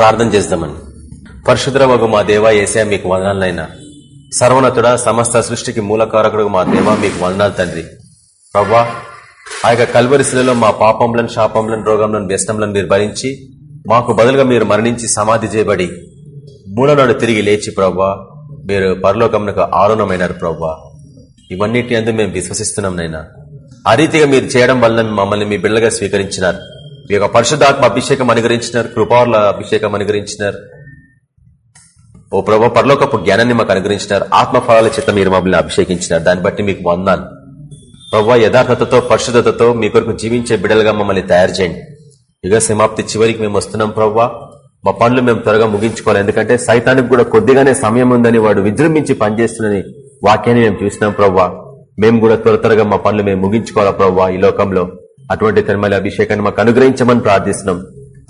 ప్రార్థన చేద్దామని. పరిశుద్రమగు మా దేవ ఏసా మీకు వందనాలనైనా. సర్వనతుడ సమస్త సృష్టికి మూలకారకుడు మా దేవ మీకు వందనాలు తండ్రి. ప్రవ్వా ఆ యొక్క కల్వరిశిలలో మా పాపంలను శాపంలను రోగంలను వ్యసనంలను మీరు భరించి మాకు బదులుగా మీరు మరణించి సమాధి చేయబడి మూలనాడు తిరిగి లేచి ప్రవ్వా మీరు పరలోకమునకు ఆరుణమైనారు ప్రవ్వా. ఇవన్నిటి అందు మేము విశ్వసిస్తున్నాం నైనా. ఆ రీతిగా మీరు చేయడం వల్ల మమ్మల్ని మీ బిడ్డగా స్వీకరించినారు. మీ యొక్క పరిశుద్ధాత్మ అభిషేకం అనుగ్రహించినారు కృపారుల అభిషేకం అనుగ్రహించినారు. ఓ ప్రభు పరలోకపు జ్ఞానాన్ని మాకు అనుగ్రహించినారు. ఆత్మఫలాల చేత మీరు మమ్మల్ని అభిషేకించినారు. దాన్ని బట్టి మీకు వందాను ప్రభు యథార్థతతో పరిశుద్ధతతో మీ కొరకు జీవించే బిడ్డలుగా మమ్మల్ని తయారు చేయండి. యుగ సమాప్తి చివరికి మేము వస్తున్నాం ప్రవ్వా మా పనులు మేము త్వరగా ముగించుకోవాలి. ఎందుకంటే సైతానికి కూడా కొద్దిగానే సమయం ఉందని వాడు విజృంభించి పనిచేస్తుందని వాక్యాన్ని మేము చూసినాం ప్రవ్వా మేము కూడా త్వర త్వరగా మా పనులు మేము ముగించుకోవాలా ప్రవ్వా ఈ లోకంలో? అటువంటి తిరుమల అభిషేకాన్ని మాకు అనుగ్రహించమని ప్రార్థిస్తున్నాం.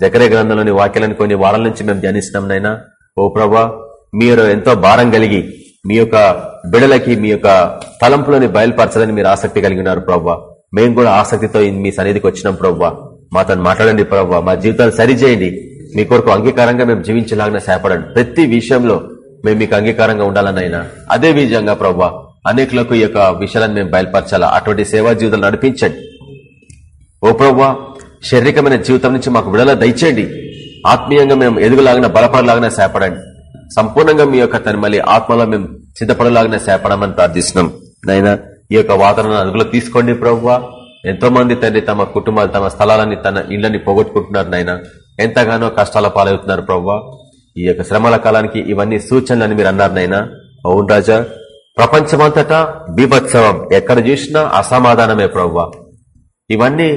జకరే గ్రంథంలోని వాక్యాలను కొన్ని వారాల నుంచి మేము ధ్యానిస్తున్నాం నైనా ఓ ప్రభా మీరు ఎంతో భారం కలిగి మీ యొక్క బిడలకి మీ యొక్క తలంపులని బయలుపరచాలని మీరు ఆసక్తి కలిగి ఉన్నారు ప్రవ్వా మేము కూడా ఆసక్తితో మీ సన్నిధికి వచ్చినాం ప్రవ్వా మాతో మాట్లాడండి ప్రవ్వా మా జీవితాలు సరిచేయండి. మీ కొరకు అంగీకారంగా మేము జీవించలాగిన సేపడండి ప్రతి విషయంలో మేము మీకు అంగీకారంగా ఉండాలనైనా అదే విధంగా ప్రవ్వా అనేకులకు ఈ యొక్క విషయాలను మేము బయలుపరచాలా? అటువంటి సేవా జీవితాలు నడిపించండి. ఓ ప్రవ్వా శారీరకమైన జీవితం నుంచి మాకు విడుదల దయచేయండి. ఆత్మీయంగా మేము ఎదుగులాగిన బలపడలాగానే సేపడండి. సంపూర్ణంగా మీ యొక్క తన మళ్ళీ ఆత్మలో మేము సిద్ధపడలాగానే సేపడమని ప్రార్థిస్తున్నాం. నైనా ఈ యొక్క వాతావరణం అదుపులో తీసుకోండి ప్రవ్వా. ఎంతో మంది తండ్రి తమ కుటుంబాలు తమ స్థలాలని తన ఇళ్ళని పోగొట్టుకుంటున్నారు నాయన. ఎంతగానో కష్టాల పాలవుతున్నారు ప్రవ్వా. ఈ యొక్క శ్రమల కాలానికి ఇవన్నీ సూచనలని మీరు అన్నారు నైనా అవును రాజా ప్రపంచమంతటా బీభత్సవం ఎక్కడ చూసినా అసమాధానమే ప్రవ్వా. ఇవన్నీ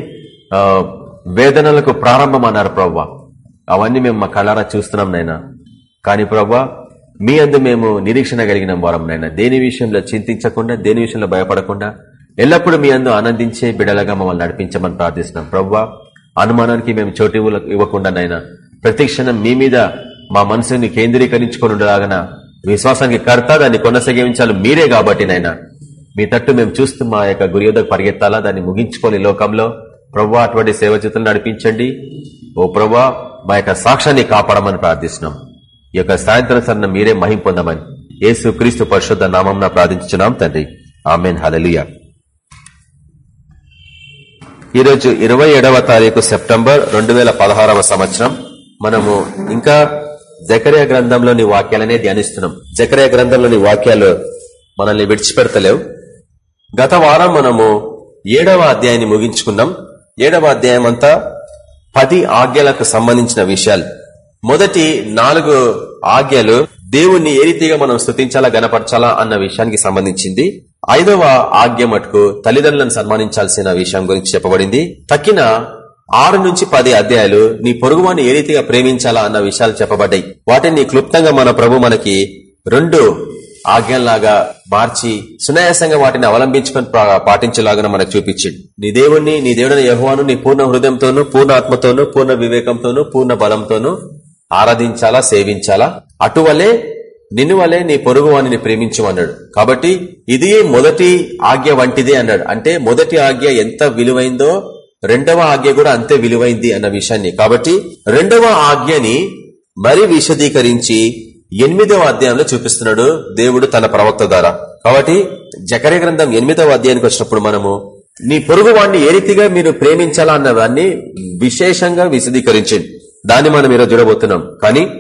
వేదనలకు ప్రారంభం అన్నారు ప్రవ్వా. అవన్నీ మేము మా కళ్ళారా చూస్తున్నాం నైనా కానీ ప్రవ్వా మీ అందు మేము నిరీక్షణ కలిగిన వారం నైనా దేని విషయంలో చింతించకుండా దేని విషయంలో భయపడకుండా ఎల్లప్పుడూ మీ అందు ఆనందించే బిడలగా మమ్మల్ని నడిపించమని ప్రార్థిస్తున్నాం. ప్రవ్వా అనుమానానికి మేము చోటు ఇవ్వకుండా నైనా ప్రతి క్షణం మీ మీద మా మనసుని కేంద్రీకరించుకొని ఉండలాగన విశ్వాసానికి కర్త దాన్ని కొనసాగించాలి మీరే కాబట్టి నైనా మీ తట్టు మేము చూస్తూ మా యొక్క గురి యొద్దకు పరిగెత్తాలా? దాన్ని ముగించుకొని లోకంలో ప్రవ్వా అటువంటి సేవ చేతులు నడిపించండి. ఓ ప్రవ్వా మా యొక్క సాక్ష్యాన్ని కాపాడమని ప్రార్థిస్తున్నాం. ఈ యొక్క సాయంత్రం సన్న మీరే మహిం పొందమని యేసు క్రీస్తు పరిశుద్ధ నామం ప్రార్థించున్నాం తండ్రి. ఆమెన్. హలలియ ఈరోజు ఇరవై ఏడవ తారీఖు సెప్టెంబర్ రెండు వేల పదహారవ సంవత్సరం. మనము ఇంకా జకరియా గ్రంథంలోని వాక్యాలనే ధ్యానిస్తున్నాం. జకరియా గ్రంథంలోని వాక్యాలు మనల్ని విడిచిపెడతలేవు. గత వారం మనము ఏడవ అధ్యాయాన్ని ముగించుకున్నాం. ఏడవ అధ్యాయం అంతా పది ఆజ్ఞలకు సంబంధించిన విషయాలు. మొదటి నాలుగు ఆజ్ఞలు దేవుణ్ణి ఏ రీతిగా మనం స్థుతించాలా గనపరచాలా అన్న విషయానికి సంబంధించింది. ఐదవ ఆజ్ఞ మటుకు తల్లిదండ్రులను సన్మానించాల్సిన విషయం గురించి చెప్పబడింది. తక్కిన ఆరు నుంచి పది అధ్యాయాలు నీ పొరుగువాన్ని ఏ రీతిగా ప్రేమించాలా అన్న విషయాలు చెప్పబడ్డాయి. వాటిని క్లుప్తంగా మన ప్రభు మనకి రెండు ఆజ్ఞల్లాగా మార్చి సునాయాసంగా వాటిని అవలంబించుకొని పా- పాటించేలాగా మనకు చూపించింది. నీ దేవుణ్ణి నీ దేవుడిని యహోవాను నీ పూర్ణ హృదయంతోనూ పూర్ణ ఆత్మతోనూ పూర్ణ వివేకంతోనూ పూర్ణ బలంతోనూ ఆరాధించాలా సేవించాలా? అటువలే నిన్ను వలే నీ పొరుగు వాణిని ప్రేమించు అన్నాడు కాబట్టి ఇది మొదటి ఆజ్ఞ వంటిదే అన్నాడు. అంటే మొదటి ఆజ్ఞ ఎంత విలువైందో రెండవ ఆజ్ఞ కూడా అంతే విలువైంది అన్న విషయాన్ని. కాబట్టి రెండవ ఆజ్ఞని మరి విశదీకరించి ఎనిమిదవ అధ్యాయంలో చూపిస్తున్నాడు దేవుడు తన ప్రవక్త ద్వారా. కాబట్టి జకరే గ్రంథం ఎనిమిదవ అధ్యాయానికి వచ్చినప్పుడు మనము నీ పొరుగు వాడిని ఏ రీతిగా మీరు ప్రేమించాలా అన్నదాన్ని విశేషంగా విశదీకరించింది దాన్ని మనం ఈరోజు చూడబోతున్నాం. కానీ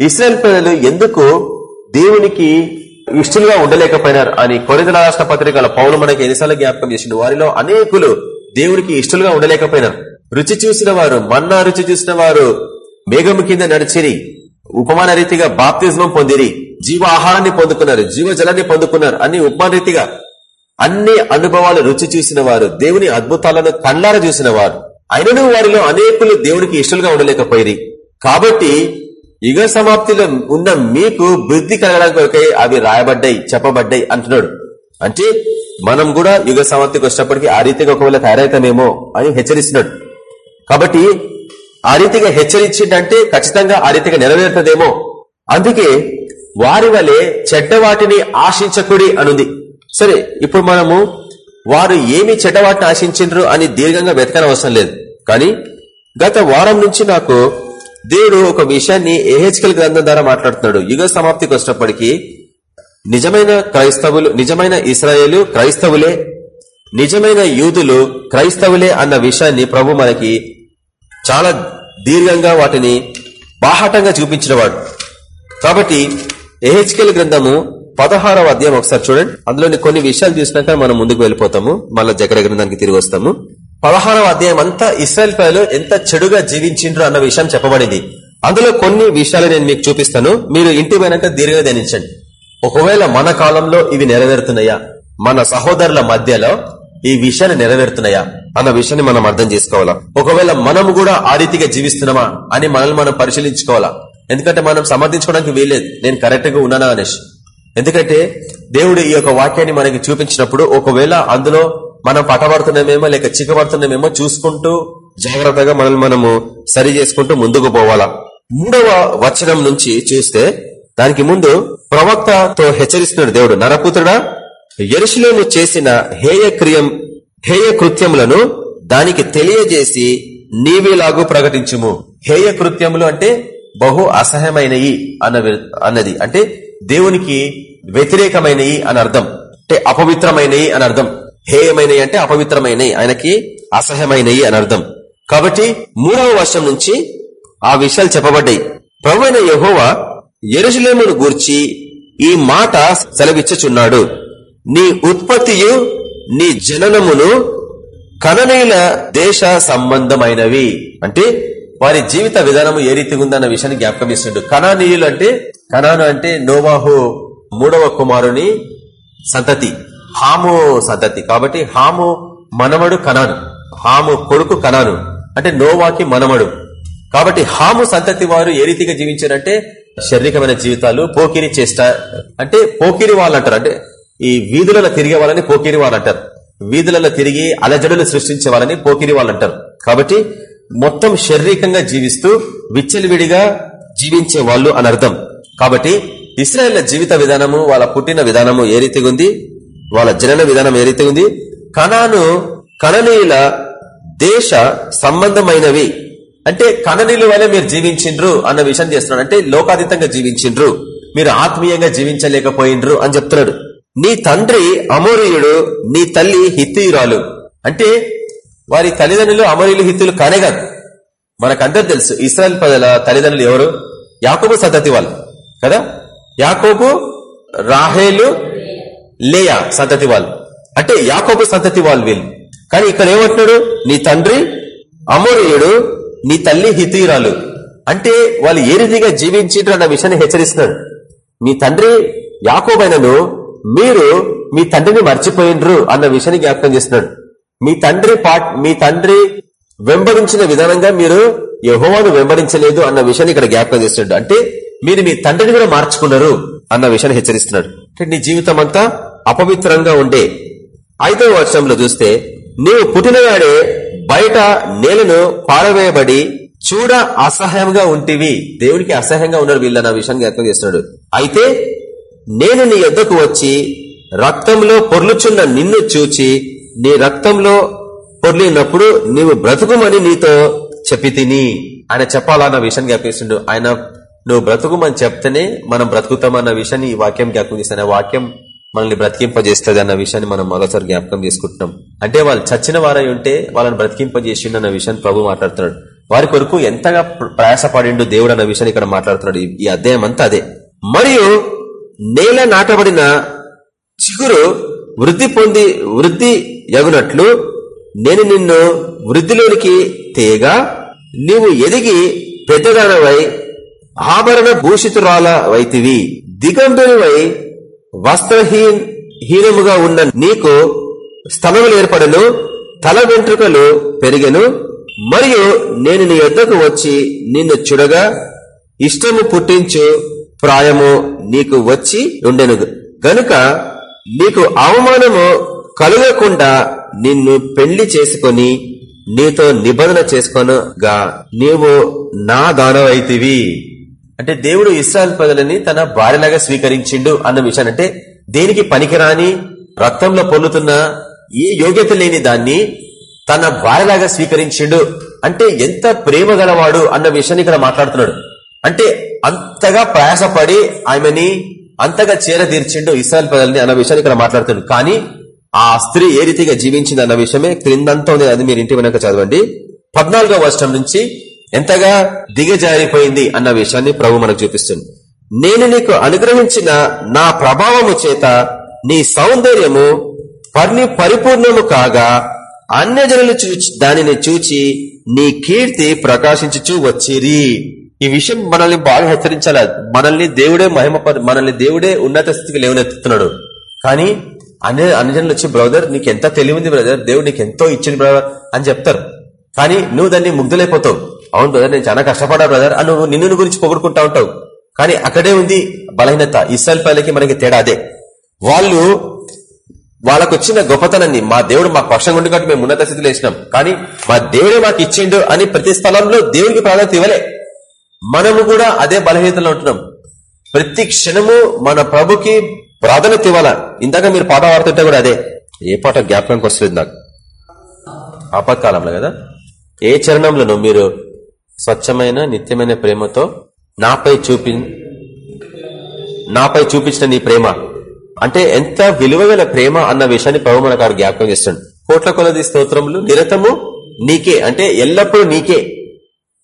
ఇస్రాయల్ ప్రజలు ఎందుకు దేవునికి ఇష్టలుగా ఉండలేకపోయినారు? అని కొరిదల రాష్ట్ర పత్రికల పౌలు మనకి ఎన్నిసార్లు జ్ఞాపకం చేసిండు. వారిలో అనేకులు దేవునికి ఇష్టలుగా ఉండలేకపోయినారు. రుచి చూసిన వారు మన్నా రుచి చూసిన వారు మేఘము కింద నడిచిరి. ఉపమాన రీతిగా బాప్తిజం పొందిరి జీవ ఆహారాన్ని పొందుకున్నారు జీవ జలాన్ని పొందుకున్నారు అన్ని ఉపమాన రీతిగా అన్ని అనుభవాలు రుచి చూసిన వారు దేవుని అద్భుతాలను కళ్ళార చూసిన వారు. అయినను వారిలో అనేకులు దేవునికి ఇష్టలుగా ఉండలేకపోయి కాబట్టి యుగ సమాప్తిలో ఉన్న మీకు బుద్ధి కలగడానికి కొరకై అవి రాయబడ్డాయి చెప్పబడ్డాయి అంటున్నాడు. అంటే మనం కూడా యుగ సమాప్తికి వచ్చినప్పటికీ ఆ రీతిగా ఒకవేళ తయారవుతామేమో అని హెచ్చరిస్తున్నాడు. కాబట్టి ఆ రీతిగా హెచ్చరించిందంటే ఖచ్చితంగా ఆ రీతిగా నెరవేరుతుందేమో. అందుకే వారి వలె చెడ్డవాటిని ఆశించకుడి అనుంది. సరే ఇప్పుడు మనము వారు ఏమి చెడ్డవాటిని ఆశించిండ్రు అని దీర్ఘంగా వెతకని అవసరం లేదు. కానీ గత వారం నుంచి నాకు దేవుడు ఒక విషయాన్ని ఏహెచ్కల్ గ్రంథం ద్వారా మాట్లాడుతున్నాడు. యుగ సమాప్తికి వచ్చినప్పటికీ నిజమైన క్రైస్తవులు నిజమైన ఇస్రాయేలు క్రైస్తవులే నిజమైన యూదులు క్రైస్తవులే అన్న విషయాన్ని ప్రభు మనకి చాలా దీర్ఘంగా వాటిని బాహాటంగా చూపించినవాడు. కాబట్టి ఏహెచ్కెల్ గ్రంథము పదహారవ అధ్యాయం ఒకసారి చూడండి. అందులోని కొన్ని విషయాలు చూసినాక మనం ముందుకు వెళ్ళిపోతాము. మళ్ళీ జగడ గ్రంథానికి తిరిగి వస్తాము. పదహారవ అధ్యాయం అంతా ఇస్రాయల్ ప్రజలు ఎంత చెడుగా జీవించిండ్రు అన్న విషయం చెప్పబడింది. అందులో కొన్ని విషయాలు నేను మీకు చూపిస్తాను. మీరు ఇంటి పోయినాక దీర్ఘంగా ధ్యానించండి. ఒకవేళ మన కాలంలో ఇవి నెరవేరుతున్నాయా? మన సహోదరుల మధ్యలో ఈ విషయాలు నెరవేరుతున్నాయా? అన్న విషయాన్ని మనం అర్థం చేసుకోవాలా? ఒకవేళ మనం కూడా ఆ రీతిగా జీవిస్తున్నామా అని మనల్ని మనం పరిశీలించుకోవాలా? ఎందుకంటే మనం సమర్థించుకోవడానికి వీల్లేదు. నేను కరెక్ట్గా ఉన్నానా అనేసి ఎందుకంటే దేవుడు ఈ యొక్క వాక్యాన్ని మనకి చూపించినప్పుడు ఒకవేళ అందులో మనం పటబడుతున్నామేమో లేక చిక్కబడుతున్నామేమో చూసుకుంటూ జాగ్రత్తగా మనల్ని మనము సరి చేసుకుంటూ ముందుకు పోవాలా? మూడవ వచనం నుంచి చూస్తే దానికి ముందు ప్రవక్తతో హెచ్చరిస్తున్నాడు దేవుడు. నరపుత్రుడా ఎరుసలేము చేసిన హేయ క్రియం హేయ కృత్యములను దానికి తెలియజేసి నీవిలాగు ప్రకటించుము. హేయ కృత్యములు అంటే బహు అసహ్యమైనవి అన్న అన్నది. అంటే దేవునికి వ్యతిరేకమైనవి అని అర్థం. అంటే అపవిత్రమైనవి అని అర్థం. హేయమైనవి అంటే అపవిత్రమైనవి ఆయనకి అసహ్యమైనవి అని అర్థం. కాబట్టి మూడవ వర్షం నుంచి ఆ విషయాలు చెప్పబడ్డాయి. ప్రవైన యహోవా ఎరుజులేమును గూర్చి ఈ మాట సెలవిచ్చుచున్నాడు. నీ ఉత్పత్తియు నీ జననములు కననీయుల దేశ సంబంధమైనవి. అంటే వారి జీవిత విధానము ఏ రీతిగా ఉందన్న విషయాన్ని జ్ఞాపకం ఇస్తుండు కణానీయులు అంటే కణాను అంటే నోవాహు మూడవ కుమారుని సంతతి హాము సంతతి. కాబట్టి హాము మనమడు కణాను హాము కొడుకు కణాను అంటే నోవాకి మనమడు. కాబట్టి హాము సంతతి వారు ఏ రీతిగా జీవించారంటే శారీరకమైన జీవితాలు పోకిరి చేష్ట అంటే పోకిరి వాళ్ళు అంటారు అంటే ఈ వీధులలో తిరిగే వాళ్ళని పోకిరి వాళ్ళు అంటారు. వీధులలో తిరిగి అలజడులు సృష్టించే వాళ్ళని పోకిరి వాళ్ళు అంటారు. కాబట్టి మొత్తం శారీరకంగా జీవిస్తూ విచ్చలివిడిగా జీవించే వాళ్ళు అని అర్థం. కాబట్టి ఇస్రాయల్ జీవిత విధానము వాళ్ళ పుట్టిన విధానము ఏ రీతిగా ఉంది? వాళ్ళ జనన విధానం ఏ రీతిగా ఉంది? కణాను కణనీయుల దేశ సంబంధమైనవి. అంటే కణనీయుల వల్ల మీరు జీవించిండ్రు అన్న విషయం చేస్తున్నాడు. అంటే లోకాతీతంగా జీవించిండ్రు. మీరు ఆత్మీయంగా జీవించలేకపోయిండ్రు అని చెప్తున్నాడు. నీ తండ్రి అమోరియుడు నీ తల్లి హిత్తియురాలు. అంటే వారి తల్లిదండ్రులు అమరీలు హిత్తులు కానే కాదు. మనకందరు తెలుసు ఇస్రాయల్ పదల తల్లిదండ్రులు ఎవరు? యాకోబు సంతతి వాళ్ళు కదా? యాకోబు రాహేలు లేయా సంతతి వాళ్ళు అంటే యాకోబు సంతతి వాళ్ళు. వీళ్ళు కానీ ఇక్కడ ఏమంటున్నాడు? నీ తండ్రి అమోరియుడు నీ తల్లి హితీరాలు అంటే వాళ్ళు ఏ రీతిగా జీవించారు అన్న విషయాన్ని హెచ్చరిస్తున్నాడు. మీ తండ్రి యాకోబైనను మీరు మీ తండ్రిని మర్చిపోయినరు అన్న విషయాన్ని జ్ఞాపకం చేస్తున్నాడు. మీ తండ్రి పాట్ మీ తండ్రి వెంబడించిన విధానంగా మీరు యహోవాను వెంబడించలేదు అన్న విషయాన్ని ఇక్కడ జ్ఞాపకం చేస్తున్నాడు. అంటే మీరు మీ తండ్రిని కూడా మార్చుకున్నారు అన్న విషయాన్ని హెచ్చరిస్తున్నాడు. అంటే నీ జీవితం అంతా అపవిత్రంగా ఉండే ఐదవ వర్షంలో చూస్తే నీవు పుట్టినవాడే బయట నేలను పారవేయబడి చూడ అసహ్యంగా ఉంటివి. దేవుడికి అసహ్యంగా ఉన్నారు వీళ్ళన్న విషయాన్ని జ్ఞాపకం చేస్తున్నాడు. అయితే నేను నీ యొద్దకు వచ్చి రక్తంలో పొర్లుచున్న నిన్ను చూచి నీ రక్తంలో పొర్లినప్పుడు నీవు బ్రతుకుమని నీతో చెప్పి తిని ఆయన చెప్పాలన్న విషయం జ్ఞాపిస్తుండు. ఆయన నువ్వు బ్రతుకుమని చెప్తేనే మనం బ్రతుకుతామన్న విషయాన్ని ఈ వాక్యం జ్ఞాపకం చేస్తాను వాక్యం మనల్ని బ్రతికింపజేస్తుంది అన్న విషయాన్ని మనం మరోసారి జ్ఞాపకం చేసుకుంటున్నాం. అంటే వాళ్ళు చచ్చిన వారై ఉంటే వాళ్ళని బ్రతికింపజేసిండు అన్న విషయాన్ని ప్రభు మాట్లాడుతున్నాడు. వారి కొరకు ఎంతగా ప్రయాసపడిండు దేవుడు అన్న విషయాన్ని ఇక్కడ మాట్లాడుతున్నాడు. ఈ అధ్యాయం అంతా అదే. మరియు నేల నాటబడిన చిగురు వృద్ధి పొంది వృద్ధి ఎగునట్లు నేను నిన్ను వృద్ధిలోనికి తేగా నీవు ఎదిగి పెద్దదానవై ఆభరణ భూషితురాల వైతివి. దిగంబరువై వస్త్రహీన్ హీనముగా ఉన్న నీకు స్థలములు ఏర్పడను తల వెంట్రుకలు పెరిగెను మరియు నేను నీ యొద్దకు వచ్చి నిన్ను చూడగా ఇష్టము పుట్టించు ప్రాయము నీకు వచ్చి ఉండెను గనుక నీకు అవమానము కలుగకుండా నిన్ను పెళ్ళి చేసుకొని నీతో నిబంధన చేసుకొనగా నీవు నా దానవైతివి. అంటే దేవుడు ఇస్రాయల్ ప్రజలని తన భార్యలాగా స్వీకరించిండు అన్న విషయాన్ని. అంటే దేనికి పనికిరాని రక్తంలో పొందుతున్న ఏ యోగ్యత లేని దాన్ని తన భార్యలాగా స్వీకరించిండు. అంటే ఎంత ప్రేమ గలవాడు అన్న విషయాన్ని ఇక్కడ మాట్లాడుతున్నాడు. అంటే అంతగా ప్రయాసపడి ఆమెని అంతగా చేరదీర్చిండు ఇస్రాయల్ ప్రజల్ని అన్న విషయాన్ని ఇక్కడ మాట్లాడుతుంది కానీ ఆ స్త్రీ ఏ రీతిగా జీవించింది అన్న విషయమే క్రిందంతా ఉంది అది మీరు ఇంటి వెనక చదవండి. పద్నాలుగో వర్షం నుంచి ఎంతగా దిగజారిపోయింది అన్న విషయాన్ని ప్రభు మనకు చూపిస్తుంది నేను నీకు అనుగ్రహించిన నా ప్రభావము చేత నీ సౌందర్యము పర్ని పరిపూర్ణము కాగా అన్యజనులు చూచి దానిని చూచి నీ కీర్తి ప్రకాశించుచూ వచ్చిరి. ఈ విషయం మనల్ని బాగా హెచ్చరించాలి. మనల్ని దేవుడే మహిమ మనల్ని దేవుడే ఉన్నత స్థితికి లేవనెత్తుతున్నాడు. కానీ అనే అనుజనులు వచ్చి బ్రదర్ నీకు ఎంత తెలివింది బ్రదర్? దేవుడు నీకు ఎంతో ఇచ్చింది బ్రదర్ అని చెప్తారు. కానీ నువ్వు దాన్ని ముగ్ధులైపోతావు. అవును బ్రదర్ నేను చాలా కష్టపడా బ్రదర్ అని నువ్వు నిన్ను గురించి పొగుడుకుంటా ఉంటావు. కానీ అక్కడే ఉంది బలహీనత. ఇస్రాయల్ పల్లెకి మనకి తేడా అదే. వాళ్ళు వాళ్ళకు వచ్చిన గొప్పతనాన్ని మా దేవుడు మా పక్షంగా ఉండి కాబట్టి మేము ఉన్నత స్థితిలో వేసినాం కానీ మా దేవుడే మాకు ఇచ్చిండు అని ప్రతి స్థలంలో దేవుడికి ప్రాధాన్యత ఇవ్వలే. మనము కూడా అదే బలహీనతలో ఉంటున్నాం. ప్రతి క్షణము మన ప్రభుకి ప్రాధాన్యత ఇవ్వాలా? ఇందాక మీరు పాట పాడుతుంటే కూడా అదే. ఏ పాట జ్ఞాపకానికి వస్తుంది నాకు. ఆపత్కాలంలో కదా? ఏ చరణంలోనూ మీరు స్వచ్ఛమైన నిత్యమైన ప్రేమతో నాపై చూపి నాపై చూపించిన నీ ప్రేమ. అంటే ఎంత విలువగల ప్రేమ అన్న విషయాన్ని ప్రభు మనకు జ్ఞాపకం చేస్తుంది కోట్ల కొలది స్తోత్రములు నిరతము నీకే. అంటే ఎల్లప్పుడూ నీకే.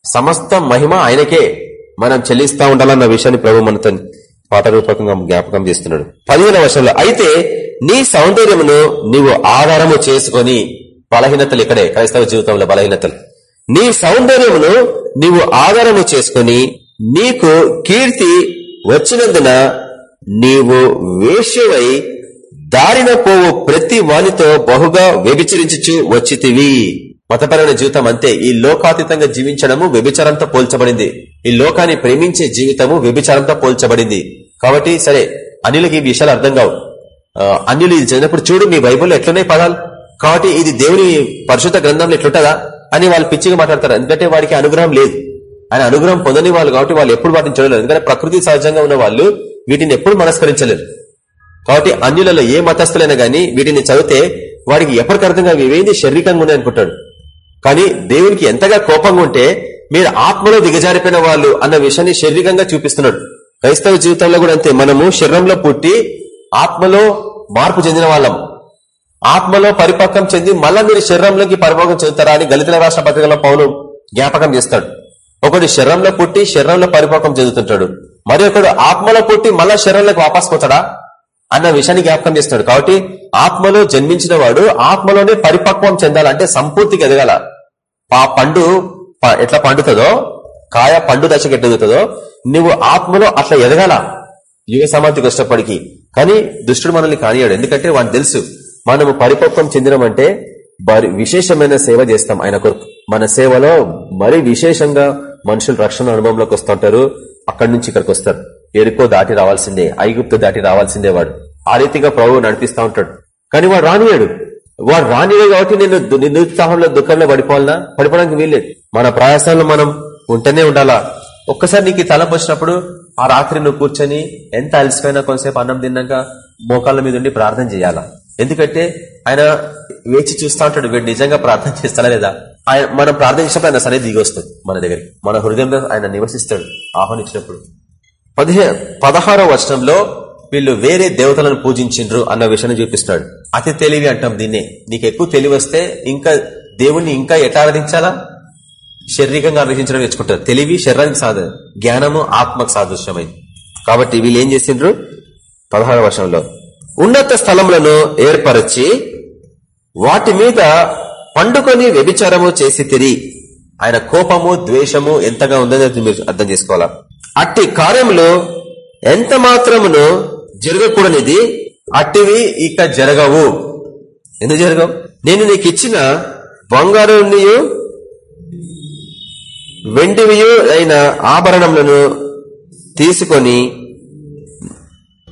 సమస్త మహిమ ఆయనకే మనం చెల్లిస్తా ఉండాలన్న విషయాన్ని ప్రభు మనతో పాట రూపకంగా జ్ఞాపకం చేస్తున్నాడు. పదిహేను వర్షంలో అయితే నీ సౌందర్యమును నీవు ఆధారము చేసుకొని బలహీనతలు ఇక్కడే క్రైస్తవ జీవితంలో బలహీనతలు. నీ సౌందర్యమును నీవు ఆధారము చేసుకుని నీకు కీర్తి వచ్చినందున నీవు వేష్యవై దారిన పోవు ప్రతి వానితో బహుగా వ్యభిచరించు వచ్చితివి. మతపరమైన జీవితం అంతే. ఈ లోకాతీతంగా జీవించడము వ్యభిచారంతో పోల్చబడింది. ఈ లోకాన్ని ప్రేమించే జీవితము వ్యభిచారంతో పోల్చబడింది. కాబట్టి సరే అనిలకి ఈ విషయాలు అర్థం కావు. అన్యులు ఇది చదివినప్పుడు చూడు మీ బైబుల్లో ఎట్లున్నాయి పదాలు? కాబట్టి ఇది దేవుని పరిశుద్ధ గ్రంథంలో ఎట్లుంటదా? అని వాళ్ళు పిచ్చిగా మాట్లాడతారు. ఎందుకంటే వాడికి అనుగ్రహం లేదు. ఆయన అనుగ్రహం పొందని వాళ్ళు కాబట్టి వాళ్ళు ఎప్పుడు వాటిని చూడలేరు. ఎందుకంటే ప్రకృతి సహజంగా ఉన్న వాళ్ళు వీటిని ఎప్పుడు మనస్కరించలేరు. కాబట్టి అన్యులలో ఏ మతస్థులైనా గానీ వీటిని చదివితే వాడికి ఎప్పటికర్థంగా ఇవేంది? శారీరకంగా ఉన్నాయి అనుకుంటాడు కానీ దేవునికి ఎంతగా కోపంగా ఉంటే మీరు ఆత్మలో దిగజారిపోయిన వాళ్ళు అన్న విషయాన్ని శారీరకంగా చూపిస్తున్నాడు. క్రైస్తవ జీవితంలో కూడా అంతే. మనము శరీరంలో పుట్టి ఆత్మలో మార్పు చెందిన వాళ్ళం. ఆత్మలో పరిపక్వం చెంది మళ్ళా మీరు శరీరంలోకి పరిపక్వం చెందుతారా అని దళితుల రాష్ట్ర పత్రికలో పౌలు జ్ఞాపకం చేస్తాడు. ఒకడు శరీరంలో పుట్టి శరీరంలో పరిపక్వం చెందుతుంటాడు. మరి ఒకడు ఆత్మలో పుట్టి మళ్ళా శరీరంలోకి వాపస్ పోతాడా అన్న విషయాన్ని జ్ఞాపకం చేస్తాడు. కాబట్టి ఆత్మలో జన్మించిన వాడు ఆత్మలోనే పరిపక్వం చెందాలంటే సంపూర్తికి ఎదగాల. ఆ పండు ఎట్లా పండుతుందో కాయ పండు దశకు ఎదుగుతుందో నువ్వు ఆత్మలో అట్లా ఎదగాల. యుగ సమాధికి వచ్చినప్పటికీ. కానీ దుష్టుడు మనల్ని కానియాడు ఎందుకంటే వాడిని తెలుసు మనము పరిపక్వం చెందినమంటే విశేషమైన సేవ చేస్తాం ఆయన కొరకు. మన సేవలో మరి విశేషంగా మనుషులు రక్షణ అనుభవంలోకి వస్తుంటారు అక్కడి నుంచి ఇక్కడికి వస్తారు. ఎరుకో దాటి రావాల్సిందే ఐగుప్తు దాటి రావాల్సిందే వాడు. ఆ రీతిగా ప్రభు నడిపిస్తా ఉంటాడు. కానీ వాడు రానియాడు వాడు రానివే కాబట్టి నేను నిరుత్సాహంలో దుఃఖంలో పడిపోవాలనా పడిపోవడానికి వీల్లేదు. మన ప్రయాసాలను మనం ఉంటేనే ఉండాలా? ఒక్కసారి నీకు తలపొచ్చినప్పుడు ఆ రాత్రి నువ్వు కూర్చొని ఎంత అలసిపోయినా కొంతసేపు అన్నం తిన్నాక మోకాళ్ళ మీద ఉండి ప్రార్థన చేయాలా? ఎందుకంటే ఆయన వేచి చూస్తా ఉంటాడు వీడు నిజంగా ప్రార్థన చేస్తాడా లేదా? ఆయన మనం ప్రార్థన చేసినప్పుడు ఆయన సరే దిగి వస్తుంది మన దగ్గరికి. మన హృదయంలో ఆయన నివసిస్తాడు ఆహ్వానించినప్పుడు. పదిహే పదహారో వర్షంలో వీళ్ళు వేరే దేవతలను పూజించిండ్రు అన్న విషయాన్ని చూపిస్తున్నాడు అతి తెలివి అంటాం దీన్నే. నీకు ఎక్కువ తెలివి వస్తే ఇంకా దేవుణ్ణి ఇంకా ఎట్లా ఆరాధించాలా? శారీరకంగా ఆరాధించడం నేర్చుకుంటారు. తెలివి శరీరానికి సాధ జ్ఞానము ఆత్మకు సాదృశ్యమైంది కాబట్టి వీళ్ళు ఏం చేసిండ్రు? పదహారు వర్షంలో ఉన్నత స్థలములను ఏర్పరచి వాటి మీద పండుకొని వ్యభిచారము చేసి తిరిగి ఆయన కోపము ద్వేషము ఎంతగా ఉందని మీరు అర్థం చేసుకోవాలా? అట్టి కార్యములు ఎంత మాత్రమును జరగకూడనిది. అట్టివి ఇక జరగవు. ఎందుకు జరగవు? నేను నీకు ఇచ్చిన బంగారు వెండివియు అయిన ఆభరణములను తీసుకొని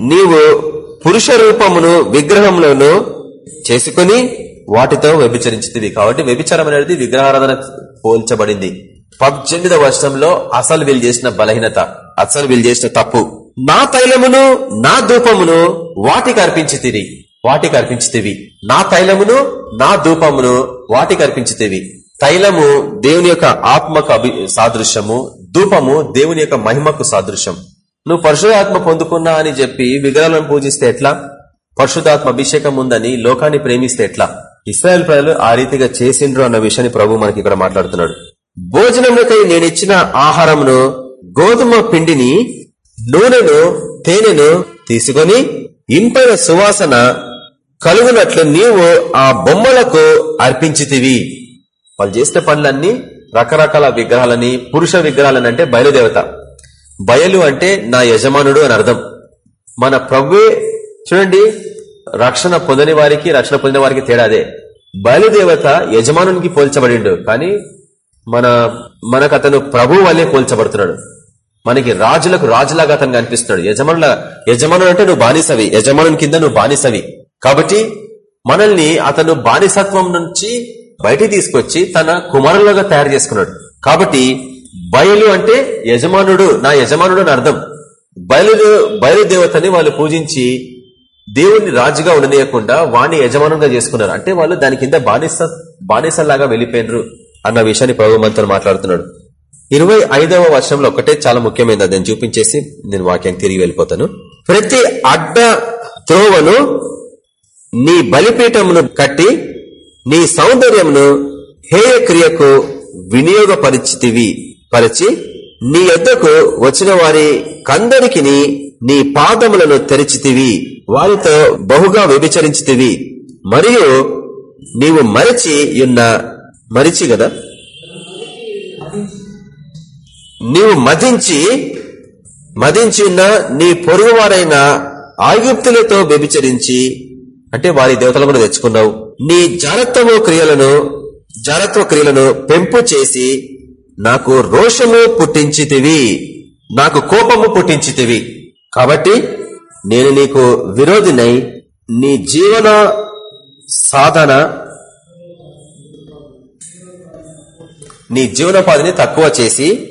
నీవు పురుష రూపమును విగ్రహములను చేసుకుని వాటితో వ్యభిచరించింది కాబట్టి వ్యభిచారం అనేది విగ్రహారాధన పోల్చబడింది. పద్దెనిమిదవ వర్షంలో అసలు వీళ్ళు చేసిన బలహీనత. అసలు వీళ్ళు చేసిన తప్పు. నా తైలమును నా ధూపమును వాటికి అర్పించితివి. వాటికి అర్పించితివి. నా తైలమును నా ధూపమును వాటికి అర్పించితివి. తైలము దేవుని యొక్క ఆత్మకు అభి సాదృశ్యము. ధూపము దేవుని యొక్క మహిమకు సాదృశ్యం. నువ్వు పరిశుధాత్మ పొందుకున్నా అని చెప్పి విగ్రహాలను పూజిస్తే ఎట్లా? పరిశుధాత్మ అభిషేకం ఉందని లోకాన్ని ప్రేమిస్తే ఎట్లా? ఇస్రాయల్ ప్రజలు ఆ రీతిగా చేసిండ్రు అన్న విషయాన్ని ప్రభు మనకి ఇక్కడ మాట్లాడుతున్నాడు. భోజనములకై నేనిచ్చిన ఆహారమును గోధుమ పిండిని నూనెను తేనెను తీసుకొని ఇంపైన సువాసన కలుగునట్లు నీవు ఆ బొమ్మలకు అర్పించితివి. వాళ్ళు చేసిన పనులన్నీ రకరకాల విగ్రహాలని పురుష విగ్రహాలని అంటే బయలుదేవత బయలు అంటే నా యజమానుడు అని అర్థం. మన ప్రభువే చూడండి రక్షణ పొందని వారికి రక్షణ పొందిన వారికి తేడాదే బయలుదేవత యజమానునికి పోల్చబడిండు. కానీ మన మనకు అతను ప్రభు వల్లే పోల్చబడుతున్నాడు. మనకి రాజులకు రాజులాగా అతను కనిపిస్తున్నాడు యజమానుల యజమానులు అంటే నువ్వు బానిసవి. యజమానుని కింద నువ్వు బానిసవి. కాబట్టి మనల్ని అతను బానిసత్వం నుంచి బయటికి తీసుకొచ్చి తన కుమారులుగా తయారు చేసుకున్నాడు. కాబట్టి బయలు అంటే యజమానుడు నా యజమానుడు అని అర్థం. బయలు బయలుదేవతని వాళ్ళు పూజించి దేవుణ్ణి రాజుగా ఉండనీయకుండా వాణ్ణి యజమానంగా చేసుకున్నారు. అంటే వాళ్ళు దాని కింద బానిస బానిసల్లాగా వెళ్ళిపోయినరు అన్న విషయాన్ని ప్రభు మాట్లాడుతున్నాడు. ఇరవై ఐదవ వర్షంలో ఒకటే చాలా ముఖ్యమైనది అదని చూపించేసి నేను వాక్యానికి తిరిగి వెళ్ళిపోతాను. ప్రతి అడ్డ త్రోవను నీ బలిపీఠమును కట్టి నీ సౌందర్యమును హేయ క్రియకు వినియోగపరిచితివి. పరిచి నీ యొద్దకు వచ్చిన వారి కందరికి నీ పాదములను తెరిచితివి. వారితో బహుగా వ్యభిచరించితివి. మరియు నీవు మరిచి ఉన్న మరిచి కదా? నీవు మదించి మదించి ఉన్న నీ పొరుగువారైన ఆయుక్తులతో వ్యభిచరించి అంటే వారి దేవతలు కూడా తెచ్చుకున్నావు. నీ జారత్వము క్రియలను జారత్వ క్రియలను పెంపు చేసి నాకు రోషము పుట్టించితివి నాకు కోపము పుట్టించితివి. కాబట్టి నేను నీకు విరోధినై నీ జీవన సాధన నీ జీవనోపాధిని తక్కువ చేసి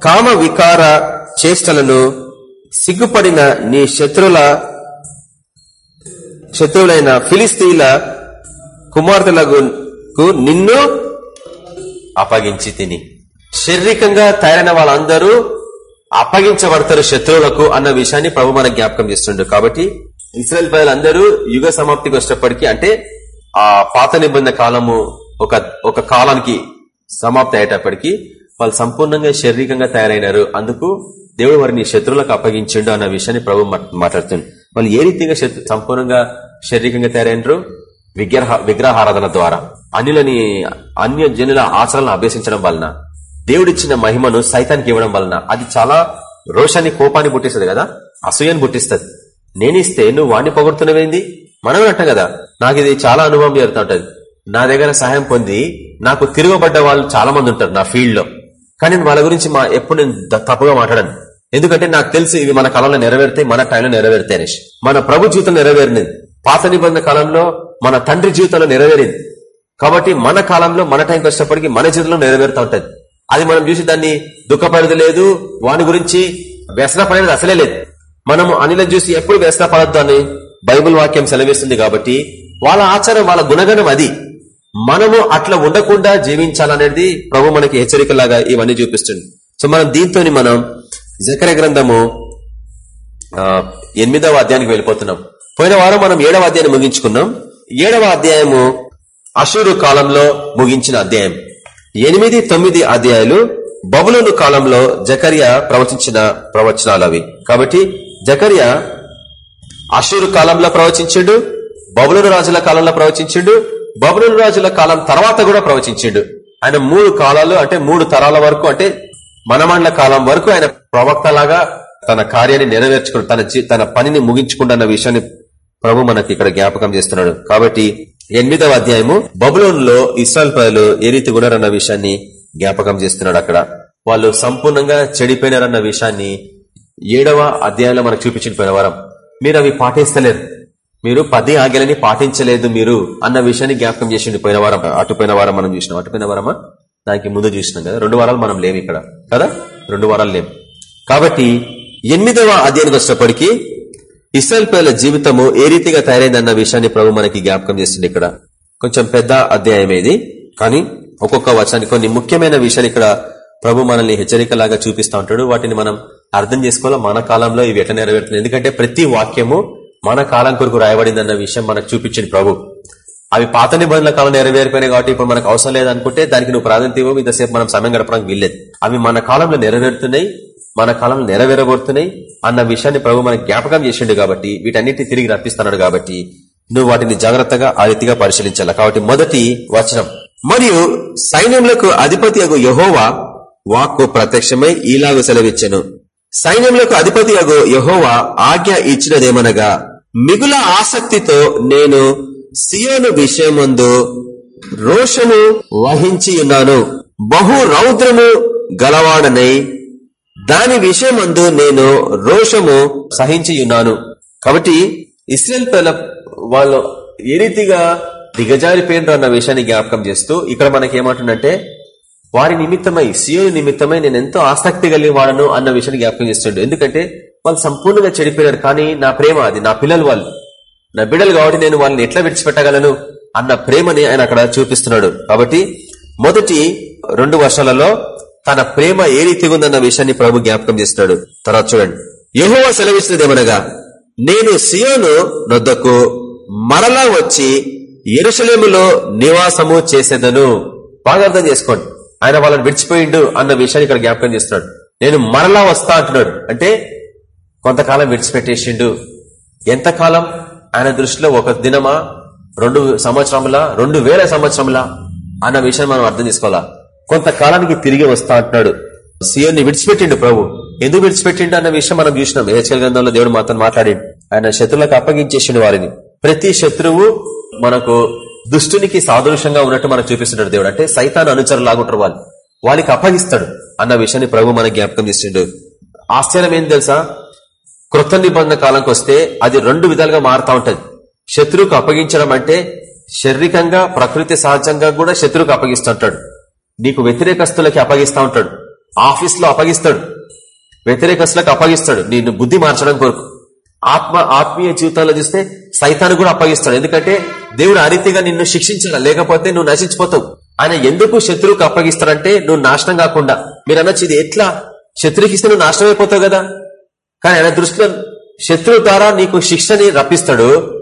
కామ వికార చేష్టలను సిగ్గుపడిన నీ శత్రుల శత్రువులైన ఫిలిస్తీన్ల కుమార్తెలకు నిన్ను అప్పగించి తిని. శారీరకంగా తయారైన వాళ్ళందరూ అప్పగించబడతారు శత్రువులకు అన్న విషయాన్ని ప్రభు మన జ్ఞాపకం చేస్తుండ్రు కాబట్టి ఇస్రాయల్ ప్రజలందరూ యుగ సమాప్తికి వచ్చినప్పటికీ అంటే ఆ పాత నిబంధన కాలము ఒక ఒక కాలానికి సమాప్తి అయ్యేటప్పటికీ వాళ్ళు సంపూర్ణంగా శారీరకంగా తయారైనారు. అందుకు దేవుడు వారిని శత్రువులకు అప్పగించిండు అన్న విషయాన్ని ప్రభు మాట్లాడుతుంది. వాళ్ళు ఏ రీతిగా సంపూర్ణంగా శారీరకంగా తయారైనరు? విగ్రహ విగ్రహారాధన ద్వారా. అన్యులని అన్య జనుల ఆచరణను అభ్యసించడం వలన. దేవుడిచ్చిన మహిమను సైతానికి ఇవ్వడం వలన. అది చాలా రోషాన్ని కోపాన్ని పుట్టిస్తుంది కదా? అసూయని పుట్టిస్తుంది. నేనిస్తే నువ్వు వాడిని పొగుడుతున్నవేంది? మనం అంటాం కదా? నాకు ఇది చాలా అనుభవం జరుగుతుంటది నా దగ్గర సహాయం పొంది నాకు తిరగబడ్డ వాళ్ళు చాలా మంది ఉంటారు నా ఫీల్డ్లో కానీ వాళ్ళ గురించి మా ఎప్పుడు నేను తప్పుగా మాట్లాడను. ఎందుకంటే నాకు తెలుసు ఇవి మన కాలంలో నెరవేరుతాయి మన టైంలో నెరవేరుతాయి మన ప్రభు జీవితం నెరవేరినది. పాత నిబంధన కాలంలో మన తండ్రి జీవితంలో నెరవేరింది. కాబట్టి మన కాలంలో మన టైంకి వచ్చినప్పటికీ మన జీవితంలో నెరవేరుతూ ఉంటుంది. అది మనం చూసి దాన్ని దుఃఖపడదు లేదు వాని గురించి వ్యసన పడేది అసలే లేదు. మనము అనిలను చూసి ఎప్పుడు వ్యసన పడద్దు అని బైబుల్ వాక్యం సెలవేస్తుంది కాబట్టి వాళ్ళ ఆచారం వాళ్ళ గుణగణం అది. మనము అట్లా ఉండకుండా జీవించాలనేది ప్రభు మనకి హెచ్చరికలాగా ఇవన్నీ చూపిస్తుంది. సో మనం దీంతో మనం జకర గ్రంథము ఎనిమిదవ అధ్యాయానికి వెళ్ళిపోతున్నాం. పోయిన వారం మనం ఏడవ అధ్యాయం ముగించుకున్నాం. ఏడవ అధ్యాయము అశూరు కాలంలో ముగించిన అధ్యాయం. ఎనిమిది తొమ్మిది అధ్యాయులు బబులోను కాలంలో జకరియా ప్రవచించిన ప్రవచనాలు అవి. కాబట్టి జకరియా అశూరు కాలంలో ప్రవచించాడు బబులోను రాజుల కాలంలో ప్రవచించాడు బబులు రాజుల కాలం తర్వాత కూడా ప్రవచించిండు. ఆయన మూడు కాలాలు అంటే మూడు తరాల వరకు అంటే మనమండల కాలం వరకు ఆయన ప్రవక్తలాగా తన కార్యాన్ని నెరవేర్చుకుని తన తన పనిని ముగించుకుంటున్న విషయాన్ని ప్రభు మనకి ఇక్కడ జ్ఞాపకం చేస్తున్నాడు. కాబట్టి ఎనిమిదవ అధ్యాయము బబులోన్లో ఇస్రాల్ ప్రజలు ఏ రీతి ఉన్నారన్న విషయాన్ని జ్ఞాపకం చేస్తున్నాడు అక్కడ. వాళ్ళు సంపూర్ణంగా చెడిపోయినారన్న విషయాన్ని ఏడవ అధ్యాయంలో మనకు చూపించిన పోయిన వారం మీరు అవి పాటిస్తలేరు. మీరు పది ఆజ్ఞలని పాటించలేదు మీరు అన్న విషయాన్ని జ్ఞాపకం చేసిండు పోయిన వారం అటుపోయిన వారం మనం చూసినాం. అటుపోయిన వారమా? దానికి ముందు చూసినాం కదా. రెండు వారాలు మనం లేము ఇక్కడ. కదా? రెండు వారాలు లేము కాబట్టి ఎనిమిదవ అధ్యయనం వచ్చినప్పటికీ ఇస్రాయల్ పిల్లల జీవితము ఏ రీతిగా తయారైందన్న విషయాన్ని ప్రభు మనకి జ్ఞాపకం చేసింది ఇక్కడ. కొంచెం పెద్ద అధ్యాయం ఇది. కానీ ఒక్కొక్క వచనాన్ని కొన్ని ముఖ్యమైన విషయాలు ఇక్కడ ప్రభు మనల్ని హెచ్చరికలాగా చూపిస్తా ఉంటాడు. వాటిని మనం అర్థం చేసుకోవాలా? మన కాలంలో ఇవి ఎట్లా నెరవేరుతుంది ఎందుకంటే ప్రతి వాక్యము మన కాలం కొరకు రాయబడింది అన్న విషయం మనకు చూపించింది ప్రభు. అవి పాత నిబంధనల కాలం నెరవేరిపోయినాయి కాబట్టి ఇప్పుడు మనకు అవసరం లేదనుకుంటే దానికి నువ్వు ప్రాధాన్యత ఇవ్వవు ఇంతసేపు మనం సమయం గడపడానికి వీల్లేదు. అవి మన కాలంలో నెరవేరుతున్నాయి మన కాలంలో నెరవేరబోతున్నాయి అన్న విషయాన్ని ప్రభు మనకు జ్ఞాపకం చేసిండు కాబట్టి వీటన్నిటిని తిరిగి రప్పిస్తున్నాడు కాబట్టి నువ్వు వాటిని జాగ్రత్తగా ఆ రీతిగా పరిశీలించాలి. కాబట్టి మొదటి వచనం. మరియు సైన్యములకు అధిపతి అగు యహోవా వాక్కు ప్రత్యక్షమై ఈలాగు సెలవిచ్చను. సైన్యములకు అధిపతి అగు యహోవా ఆజ్ఞ ఇచ్చినదేమనగా మిగుల ఆసక్తితో నేను సియోను విషయమందు రోషము వహించి ఉన్నాను. బహు రౌద్రము గలవాడనై దాని విషయమందు నేను రోషము సహించి ఉన్నాను. కాబట్టి ఇస్రాయల్ పిల్ల వాళ్ళు ఏ రీతిగా దిగజారిపోయినరు అన్న విషయాన్ని జ్ఞాపకం చేస్తూ ఇక్కడ మనకి ఏమంటుందంటే వారి నిమిత్తమై సియోని నిమిత్తమై నేను ఎంతో ఆసక్తి కలిగి వాడను అన్న విషయాన్ని జ్ఞాపకం చేస్తుండే. ఎందుకంటే వాళ్ళు సంపూర్ణంగా చెడిపోయారు కానీ నా ప్రేమ అది నా పిల్లలు వాళ్ళు. నా బిడ్డలు కాబట్టి నేను వాళ్ళని ఎట్లా విడిచిపెట్టగలను అన్న ప్రేమని ఆయన అక్కడ చూపిస్తున్నాడు. కాబట్టి మొదటి రెండు వర్షాలలో తన ప్రేమ ఏ రీతి ఉందన్న విషయాన్ని ప్రభు జ్ఞాపకం చేస్తున్నాడు. తర్వాత చూడండి. యహోవ సెలవిచ్చినదేమనగా నేను సియోను నొద్దకు మరలా వచ్చి ఎరుసలేములో నివాసము చేసేదను. బాగా అర్థం చేసుకోండి. ఆయన వాళ్ళని విడిచిపోయిండు అన్న విషయాన్ని ఇక్కడ జ్ఞాపకం చేస్తున్నాడు. నేను మరలా వస్తా అంటున్నాడు. అంటే కొంతకాలం విడిచిపెట్టేసిండు. ఎంతకాలం? ఆయన దృష్టిలో ఒక దినమా? రెండు సంవత్సరములా? రెండు వేల సంవత్సరములా? అన్న విషయం మనం అర్థం చేసుకోవాలా? కొంతకాలానికి తిరిగి వస్తా అంటున్నాడు. సీఎంని విడిచిపెట్టిండు ప్రభు. ఎందుకు విడిచిపెట్టిండు అన్న విషయం మనం చూసినాం. హెచ్ఎల్ గ్రంథంలో దేవుడు మాతో మాట్లాడి ఆయన శత్రులకు అప్పగించేసిండు వారిని. ప్రతి శత్రువు మనకు దుష్టునికి సాదృశ్యంగా ఉన్నట్టు మనకు చూపిస్తున్నాడు దేవుడు. అంటే సైతాన్ అనుచరులు లాగుంటారు వాళ్ళు. వాళ్ళకి అప్పగిస్తాడు అన్న విషయాన్ని ప్రభు మనకు జ్ఞాపకం చేసిండు. ఆశ్చర్యం ఏం తెలుసా? కృత నిబంధన కాలంకి వస్తే అది రెండు విధాలుగా మారుతా ఉంటది. శత్రువుకు అప్పగించడం అంటే శారీరకంగా ప్రకృతి సహజంగా కూడా శత్రువుకు అప్పగిస్తుంటాడు నీకు వ్యతిరేకస్తులకి అప్పగిస్తా ఉంటాడు. ఆఫీస్లో అప్పగిస్తాడు. వ్యతిరేకస్తులకు అప్పగిస్తాడు. నిన్ను బుద్ధి మార్చడం కొరకు. ఆత్మ ఆత్మీయ జీవితాల్లో చూస్తే సైతాన్ని కూడా అప్పగిస్తాడు. ఎందుకంటే దేవుడు ఆ రీతిగా నిన్ను శిక్షించాల? లేకపోతే నువ్వు నశించిపోతావు. ఆయన ఎందుకు శత్రువుకు అప్పగిస్తాడంటే నువ్వు నాశనం కాకుండా. మీరు అనొచ్చు ఇది ఎట్లా? శత్రువుకి ఇస్తే నువ్వు నాశనం అయిపోతావు కదా? కానీ ఆయన దృష్టిలో శత్రువు ద్వారా నీకు శిక్షని రప్పిస్తాడు.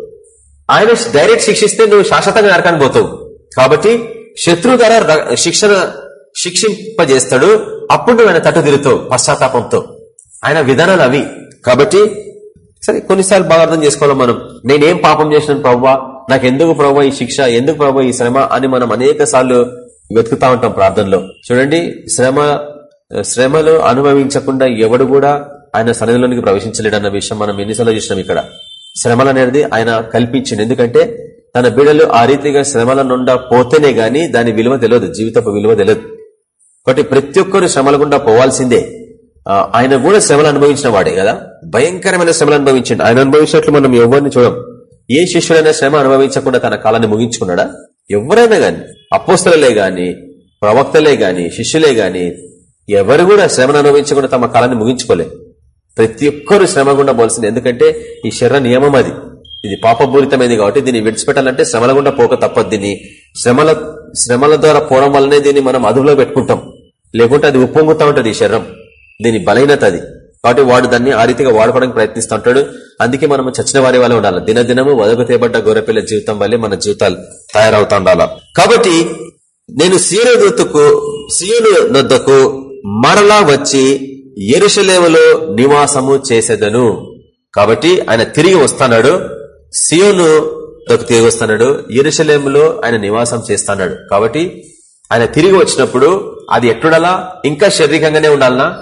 ఆయన డైరెక్ట్ శిక్షిస్తే నువ్వు శాశ్వతంగా నరకానికి పోతావు. కాబట్టి శత్రువు ద్వారా శిక్షణ శిక్షింపజేస్తాడు. అప్పుడు నువ్వు ఆయన తట్టు తిరుగుతావు పశ్చాత్తాపంతో. ఆయన విధానాలు అవి. కాబట్టి సరే కొన్నిసార్లు బాగా అర్థం చేసుకోవాలి మనం. నేనేం పాపం చేసినాను ప్రవ్వా నాకు ఎందుకు ప్రభావ ఈ శిక్ష ఎందుకు ప్రభావ ఈ శ్రమ అని మనం అనేక సార్లు వెతుకుతా ఉంటాం ప్రార్థనలో. చూడండి శ్రమ శ్రమలు అనుభవించకుండా ఎవడు కూడా ఆయన సన్నిధిలోనికి ప్రవేశించలేడు అన్న విషయం మనం ఎన్నిసార్లు చూసినాం ఇక్కడ. శ్రమలు అనేది ఆయన కల్పించింది ఎందుకంటే తన బిడలు ఆ రీతిగా శ్రమల నుండా పోతేనే గాని దాని విలువ తెలియదు జీవితపు విలువ తెలియదు. కాబట్టి ప్రతి ఒక్కరు శ్రమల గుండా పోవాల్సిందే. ఆయన కూడా శ్రమలు అనుభవించిన వాడే కదా? భయంకరమైన శ్రమలు అనుభవించండి. ఆయన అనుభవించినట్లు మనం ఎవరిని చూడం? ఏ శిష్యుడైనా శ్రమ అనుభవించకుండా తన కాలాన్ని ముగించుకున్నాడా? ఎవరైనా గాని అపోస్తలే గాని ప్రవక్తలే గాని శిష్యులే గాని ఎవరు కూడా శ్రమను అనుభవించకుండా తమ కాలాన్ని ముగించుకోలే. ప్రతి ఒక్కరు శ్రమ గుండా పోల్సింది ఎందుకంటే ఈ శరీర నియమం అది. ఇది పాపపూరితమైంది కాబట్టి దీన్ని విడిచిపెట్టాలంటే శ్రమల గుండా పోక తప్పదు దీన్ని. శ్రమల శ్రమల ద్వారా పోవడం వల్లనే దీన్ని మనం అదుపులో పెట్టుకుంటాం. లేకుంటే అది ఉప్పొంగుతా ఉంటుంది ఈ శరీరం. దీని బలహీనత అది. కాబట్టి వాడు దాన్ని ఆ రీతిగా వాడుకోవడానికి ప్రయత్నిస్తుంటాడు. అందుకే మనం చచ్చిన వారి వల్ల ఉండాలి. దినదినము వదకు తేబడ్డ గొర్రెపిల్ల జీవితం వల్లే మన జీవితాలు తయారవుతా ఉండాల. కాబట్టి నేను సీను దొత్తుకు సీను నొద్దకు మరలా వచ్చి ఎరుషలేములో నివాసము చేసేదను. కాబట్టి ఆయన తిరిగి వస్తాడు సియోను తిరిగి వస్తాడు ఎరుషలేములో ఆయన నివాసం చేస్తాడు కాబట్టి ఆయన తిరిగి వచ్చినప్పుడు అది ఎట్టుడలా ఇంకా శారీరకంగానే ఉండాలనా?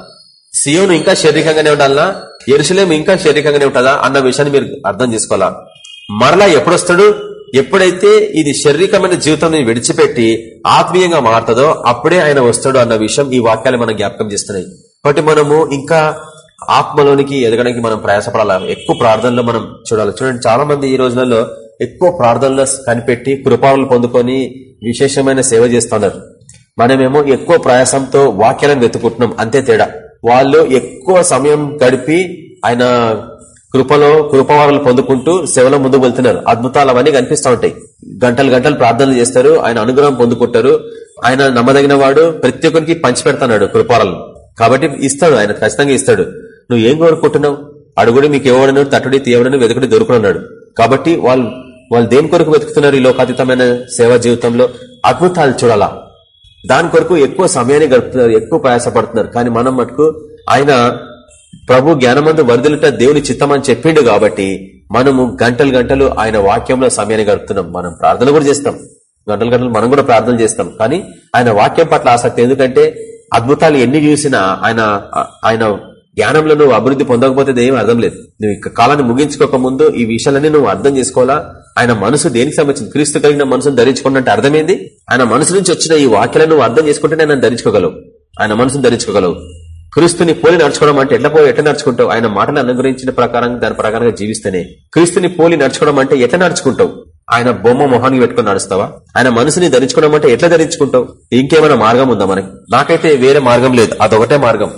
సియోను ఇంకా శారీరకంగానే ఉండాలనా? ఎరుసలేం ఇంకా శారీరకంగానే ఉంటుందా? అన్న విషయాన్ని మీరు అర్థం చేసుకోవాలా? మరలా ఎప్పుడొస్తాడు? ఎప్పుడైతే ఇది శారీరకమైన జీవితం విడిచిపెట్టి ఆత్మీయంగా మారుతుందో అప్పుడే ఆయన వస్తాడు అన్న విషయం ఈ వాక్యాలు మనం జ్ఞాపకం చేస్తున్నాయి. కాబట్టి మనము ఇంకా ఆత్మలోనికి ఎదగడానికి మనం ప్రయాసపడాలా? ఎక్కువ ప్రార్థనలో మనం చూడాలి. చూడండి చాలా మంది ఈ రోజులలో ఎక్కువ ప్రార్థనలో కనిపెట్టి కృపాలను పొందుకొని విశేషమైన సేవ చేస్తున్నారు. మనమేమో ఎక్కువ ప్రయాసంతో వాక్యాలను వెతుకుంటున్నాం అంతే తేడా. వాళ్ళు ఎక్కువ సమయం గడిపి ఆయన కృపలో కృపవారాలు పొందుకుంటూ సేవలో ముందుకు వెళ్తున్నారు. అద్భుతాలు అవన్నీ కనిపిస్తూ ఉంటాయి. గంటలు గంటలు ప్రార్థనలు చేస్తారు. ఆయన అనుగ్రహం పొందుకుంటారు. ఆయన నమ్మదగిన వాడు ప్రతి ఒక్కరికి పంచి పెడతాడు కృపాలను కాబట్టి ఇస్తాడు ఆయన ఖచ్చితంగా ఇస్తాడు. నువ్వు ఏం కోరుకుంటున్నావు? అడుగుడు మీకు ఇవ్వడను తట్టుడి తీయవడను వెతుకుడి దొరుకున్నాడు కాబట్టి వాళ్ళు వాళ్ళు దేని కొరకు వెతుకుతున్నారు ఈ లోకాతీతమైన సేవా జీవితంలో? అద్భుతాలు చూడాలా. దాని కొరకు ఎక్కువ సమయాన్ని గడుపుతున్నారు ఎక్కువ ప్రయాసపడుతున్నారు. కానీ మనం మటుకు ఆయన ప్రభు జ్ఞానమందు వరదలుట దేవుని చిత్తం అని చెప్పిండు కాబట్టి మనము గంటలు గంటలు ఆయన వాక్యంలో సమయాన్ని గడుపుతున్నాం. మనం ప్రార్థన కూడా చేస్తాం. గంటలు గంటలు మనం కూడా ప్రార్థన చేస్తాం. కానీ ఆయన వాక్యం పట్ల ఆసక్తి ఎందుకంటే అద్భుతాలు ఎన్ని చూసినా ఆయన ఆయన జ్ఞానంలో నువ్వు అభివృద్ధి పొందకపోతే ఏమీ అర్థం లేదు. నువ్వు ఇక కాలాన్ని ముగించుకోక ముందు ఈ విషయాలన్నీ నువ్వు అర్థం చేసుకోవాలా? ఆయన మనసు దేనికి సంబంధించింది? క్రీస్తు కలిగిన మనసును ధరించుకున్నట్టు అర్థమైంది? ఆయన మనసు నుంచి వచ్చిన ఈ వాక్యాలను నువ్వు అర్థం చేసుకుంటే ఆయన ధరించుకోగలవు. ఆయన మనసును ధరించుకోగలవు. క్రీస్తుని పోలి నడుచుకోవడం అంటే ఎట్లా పోయి ఎట్లా నడుచుకుంటావు? ఆయన మాటను అనుగ్రహించిన ప్రకారం దాని ప్రకారంగా జీవిస్తేనే. క్రీస్తుని పోలి నడుచుకోవడం అంటే ఎట్లా నడుచుకుంటావు? ఆయన బొమ్మ మొహాన్ని పెట్టుకుని నడుస్తావా? ఆయన మనసుని ధరించుకోవడం అంటే ఎట్లా ధరించుకుంటావు? ఇంకేమైనా మార్గం ఉందా మనకి? నాకైతే వేరే మార్గం లేదు. అదొకటే మార్గం.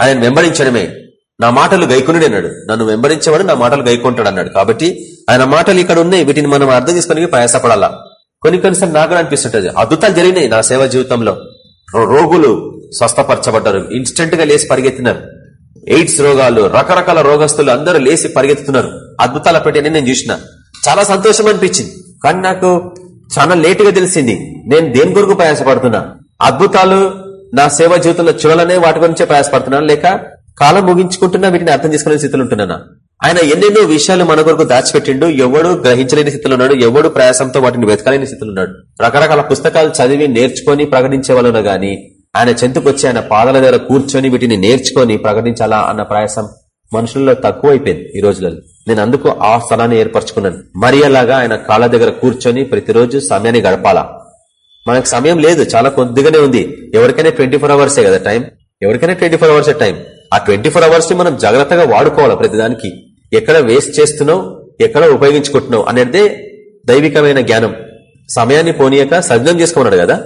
ఆయన వెంబడించడమే. నా మాటలు గైకునుడు అన్నాడు. నన్ను వెంబడించేవాడు నా మాటలు గైకుంటాడు అన్నాడు. కాబట్టి ఆయన మాటలు ఇక్కడ ఉన్నాయి. వీటిని మనం అర్థం చేసుకుని ప్రయాసపడాలా? కొన్ని కొన్నిసార్లు నాకు అనిపిస్తుంటది. అద్భుతాలు జరిగినాయి నా సేవ జీవితంలో. రోగులు స్వస్థపరచబడ్డారు. ఇన్స్టెంట్గా లేచి పరిగెత్తినారు. ఎయిడ్స్ రోగాలు రకరకాల రోగస్తులు అందరూ లేచి పరిగెత్తుతున్నారు. అద్భుతాల పెట్టి నేను చూసిన. చాలా సంతోషం అనిపించింది. కానీ నాకు చాలా లేట్గా తెలిసింది. నేను దేని కొరకు ప్రయాసపడుతున్నా? అద్భుతాలు నా సేవ జీవితంలో చూడాలనే వాటి గురించే ప్రయాసపడుతున్నాను. లేక కాలం ముగించుకుంటున్నా వీటిని అర్థం చేసుకునే స్థితిలో ఉంటున్నానా? ఆయన ఎన్నెన్నో విషయాలు మన కొరకు దాచిపెట్టిండు. ఎవడు గ్రహించలేని స్థితిలో ఉన్నాడు. ఎవడు ప్రయాసంతో వాటిని వెతకలేని స్థితిలో ఉన్నాడు. రకరకాల పుస్తకాలు చదివి నేర్చుకొని ప్రకటించే వాళ్ళు గాని ఆయన చెంతుకొచ్చి ఆయన పాదాల దగ్గర కూర్చొని వీటిని నేర్చుకొని ప్రకటించాలా అన్న ప్రయాసం మనుషుల్లో తక్కువ అయిపోయింది ఈ రోజులలో. నేను అందుకు ఆ స్థలాన్ని ఏర్పరచుకున్నాను. మరి అలాగా ఆయన కాళ్ళ దగ్గర కూర్చొని ప్రతిరోజు సమయాన్ని గడపాలా? మనకు సమయం లేదు చాలా కొద్దిగానే ఉంది. ఎవరికైనా ట్వంటీ ఫోర్ అవర్సే కదా టైం ఎవరికైనా ట్వంటీ ఫోర్ అవర్స్ టైం ఆ ట్వంటీ ఫోర్ అవర్స్ని మనం జాగ్రత్తగా వాడుకోవాలి ప్రతిదానికి? ఎక్కడ వేస్ట్ చేస్తున్నావు? ఎక్కడ ఉపయోగించుకుంటున్నావు? అనేదే దైవికమైన జ్ఞానం. సమయాన్ని పోనీయక సజ్ఞం చేసుకున్నాడు కదా?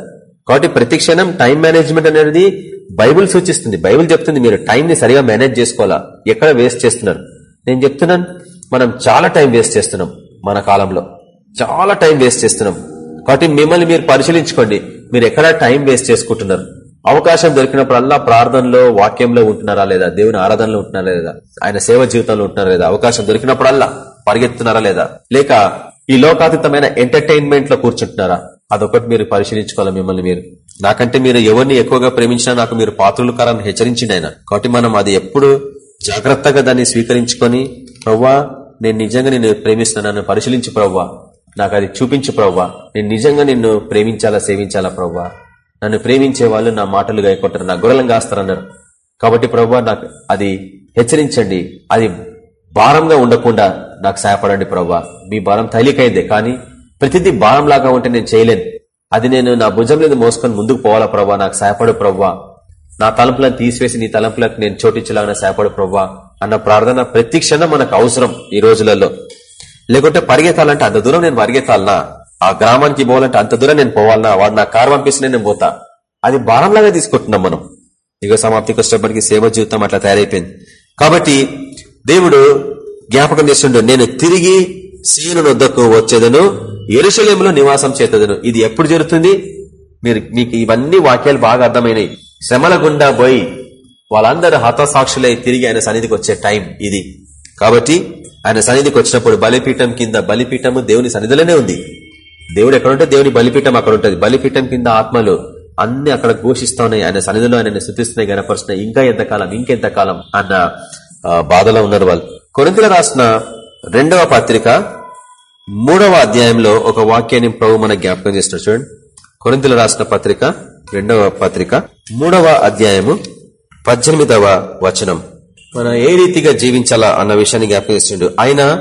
కాబట్టి ప్రతి క్షణం టైం మేనేజ్మెంట్ అనేది బైబుల్ సూచిస్తుంది. బైబుల్ చెప్తుంది మీరు టైంని సరిగా మేనేజ్ చేసుకోవాలా? ఎక్కడ వేస్ట్ చేస్తున్నారు? నేను చెప్తున్నాను మనం చాలా టైం వేస్ట్ చేస్తున్నాం మన కాలంలో. చాలా టైం వేస్ట్ చేస్తున్నాం. కాబట్టి మిమ్మల్ని మీరు పరిశీలించుకోండి. మీరు ఎక్కడ టైం వేస్ట్ చేసుకుంటున్నారు? అవకాశం దొరికినప్పుడల్లా ప్రార్థనలో వాక్యంలో ఉంటున్నారా లేదా? దేవుని ఆరాధనలో ఉంటున్నారా లేదా? ఆయన సేవ జీవితంలో ఉంటున్నారా లేదా? అవకాశం దొరికినప్పుడల్లా పరిగెత్తున్నారా లేదా? లేక ఈ లోకాతీతమైన ఎంటర్టైన్మెంట్లో కూర్చుంటున్నారా? అదొకటి మీరు పరిశీలించుకోవాలి మిమ్మల్ని మీరు. నాకంటే మీరు ఎవరిని ఎక్కువగా ప్రేమించినా నాకు మీరు పాత్రలు కారని హెచ్చరించింది ఆయన. కాబట్టి మనం అది ఎప్పుడు జాగ్రత్తగా దాన్ని స్వీకరించుకొని ప్రవ్వా నేను నిజంగా నేను ప్రేమిస్తున్నాను పరిశీలించి ప్రవ్వా. నాకు అది చూపించు ప్రవ్వా. నేను నిజంగా నిన్ను ప్రేమించాలా సేవించాలా ప్రవ్వా? నన్ను ప్రేమించే వాళ్ళు నా మాటలు గాయకొట్టారు నా గొర్రెలం కాస్తారన్నారు కాబట్టి ప్రవ్వా నాకు అది హెచ్చరించండి. అది భారంగా ఉండకుండా నాకు సహాయపడండి ప్రవ్వా. మీ భారం తైలికైందే కానీ ప్రతిదీ భారం లాగా ఉంటే నేను చేయలేను. అది నేను నా భుజం మీద మోసుకొని ముందుకు పోవాలా ప్రవ్వా? నాకు సహాయపడు ప్రవ్వా. నా తలంపులను తీసివేసి నీ తలంపులకు నేను చోటించలాగా సహాయపడు ప్రవ్వా అన్న ప్రార్థన ప్రతి క్షణం మనకు అవసరం ఈ రోజులలో. లేకుంటే పరిగెత్తాలంటే అంత దూరం నేను పరిగెత్తాలనా? ఆ గ్రామానికి పోవాలంటే అంత దూరం నేను పోవాలనా? వాడు నా కారు పంపిస్తే నేను పోతా. అది భారంలాగా తీసుకుంటున్నాం మనం. యుగ సమాప్తికి వచ్చేప్పటికి సేవ జీవితం అట్లా తయారైపోయింది. కాబట్టి దేవుడు జ్ఞాపకం చేస్తుండే నేను తిరిగి సీను వద్దకు వచ్చేదను ఎరుశలేములో నివాసం చేతదను. ఇది ఎప్పుడు జరుగుతుంది? మీరు మీకు ఇవన్నీ వాక్యాలు బాగా అర్థమైనవి శ్రమల గుండా పోయి వాళ్ళందరూ హతసాక్షులై తిరిగి ఆయన సన్నిధికి వచ్చే టైం ఇది. కాబట్టి ఆయన సన్నిధికి వచ్చినప్పుడు బలిపీఠం కింద బలిపీఠము దేవుని సన్నిధిలోనే ఉంది. దేవుడు ఎక్కడుంటే దేవుని బలిపీఠం అక్కడ ఉంటుంది బలిపీఠం కింద ఆత్మలు అన్ని అక్కడ ఘోషిస్తా ఉన్నాయి ఆయన సన్నిధిలో ఆయన శృతిస్తున్నాయి గనపరుస్తున్నాయి ఇంకా ఎంతకాలం ఇంకెంతకాలం అన్న బాధలో ఉన్నారు వాళ్ళు. కొరింతల రాసిన రెండవ పత్రిక మూడవ అధ్యాయంలో ఒక వాక్యాన్ని ప్రభు మన జ్ఞాపకం చేస్తున్నారు చూడండి. కొరింతలు రాసిన పత్రిక రెండవ పత్రిక మూడవ అధ్యాయము పద్దెనిమిదవ వచనం. మనం ఏ రీతిగా జీవించాలా అన్న విషయాన్ని జ్ఞాపకం ఆయన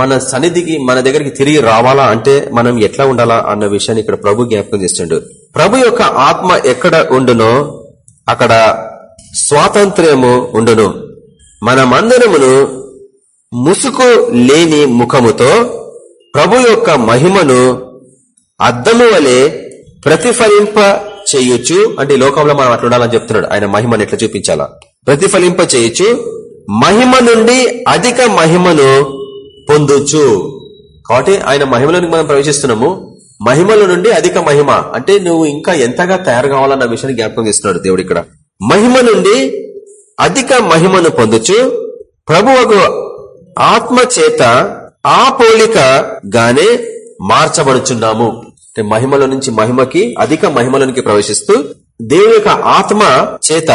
మన సన్నిధికి మన దగ్గరికి తిరిగి రావాలా అంటే మనం ఎట్లా ఉండాలా అన్న విషయాన్ని ఇక్కడ ప్రభు జ్ఞాపకం చేస్తుండు. ప్రభు యొక్క ఆత్మ ఎక్కడ ఉండునో అక్కడ స్వాతంత్ర్యము ఉండును. మనమందరమును ముసుకు లేని ముఖముతో ప్రభు యొక్క మహిమను అద్దము వలె ప్రతిఫలింప చేయొచ్చు అంటే లోకంలో మనం అట్లా ఉండాలని చెప్తున్నాడు. ఆయన మహిమను ఎట్లా చూపించాలా? ప్రతిఫలింప చేయొచ్చు మహిమ నుండి అధిక మహిమను పొందొచ్చు కాబట్టి ఆయన మహిమలోనికి మనం ప్రవేశిస్తున్నాము. మహిమల నుండి అధిక మహిమ. అంటే నువ్వు ఇంకా ఎంతగా తయారు కావాలన్న విషయాన్ని జ్ఞాపకం చేస్తున్నాడు దేవుడు ఇక్కడ. మహిమ నుండి అధిక మహిమను పొందుచు. ప్రభువకు ఆత్మ చేత ఆ పోలిక గానే మార్చబడుచున్నాము. అంటే మహిమల నుంచి మహిమకి అధిక మహిమలోనికి ప్రవేశిస్తూ దేవుని యొక్క ఆత్మ చేత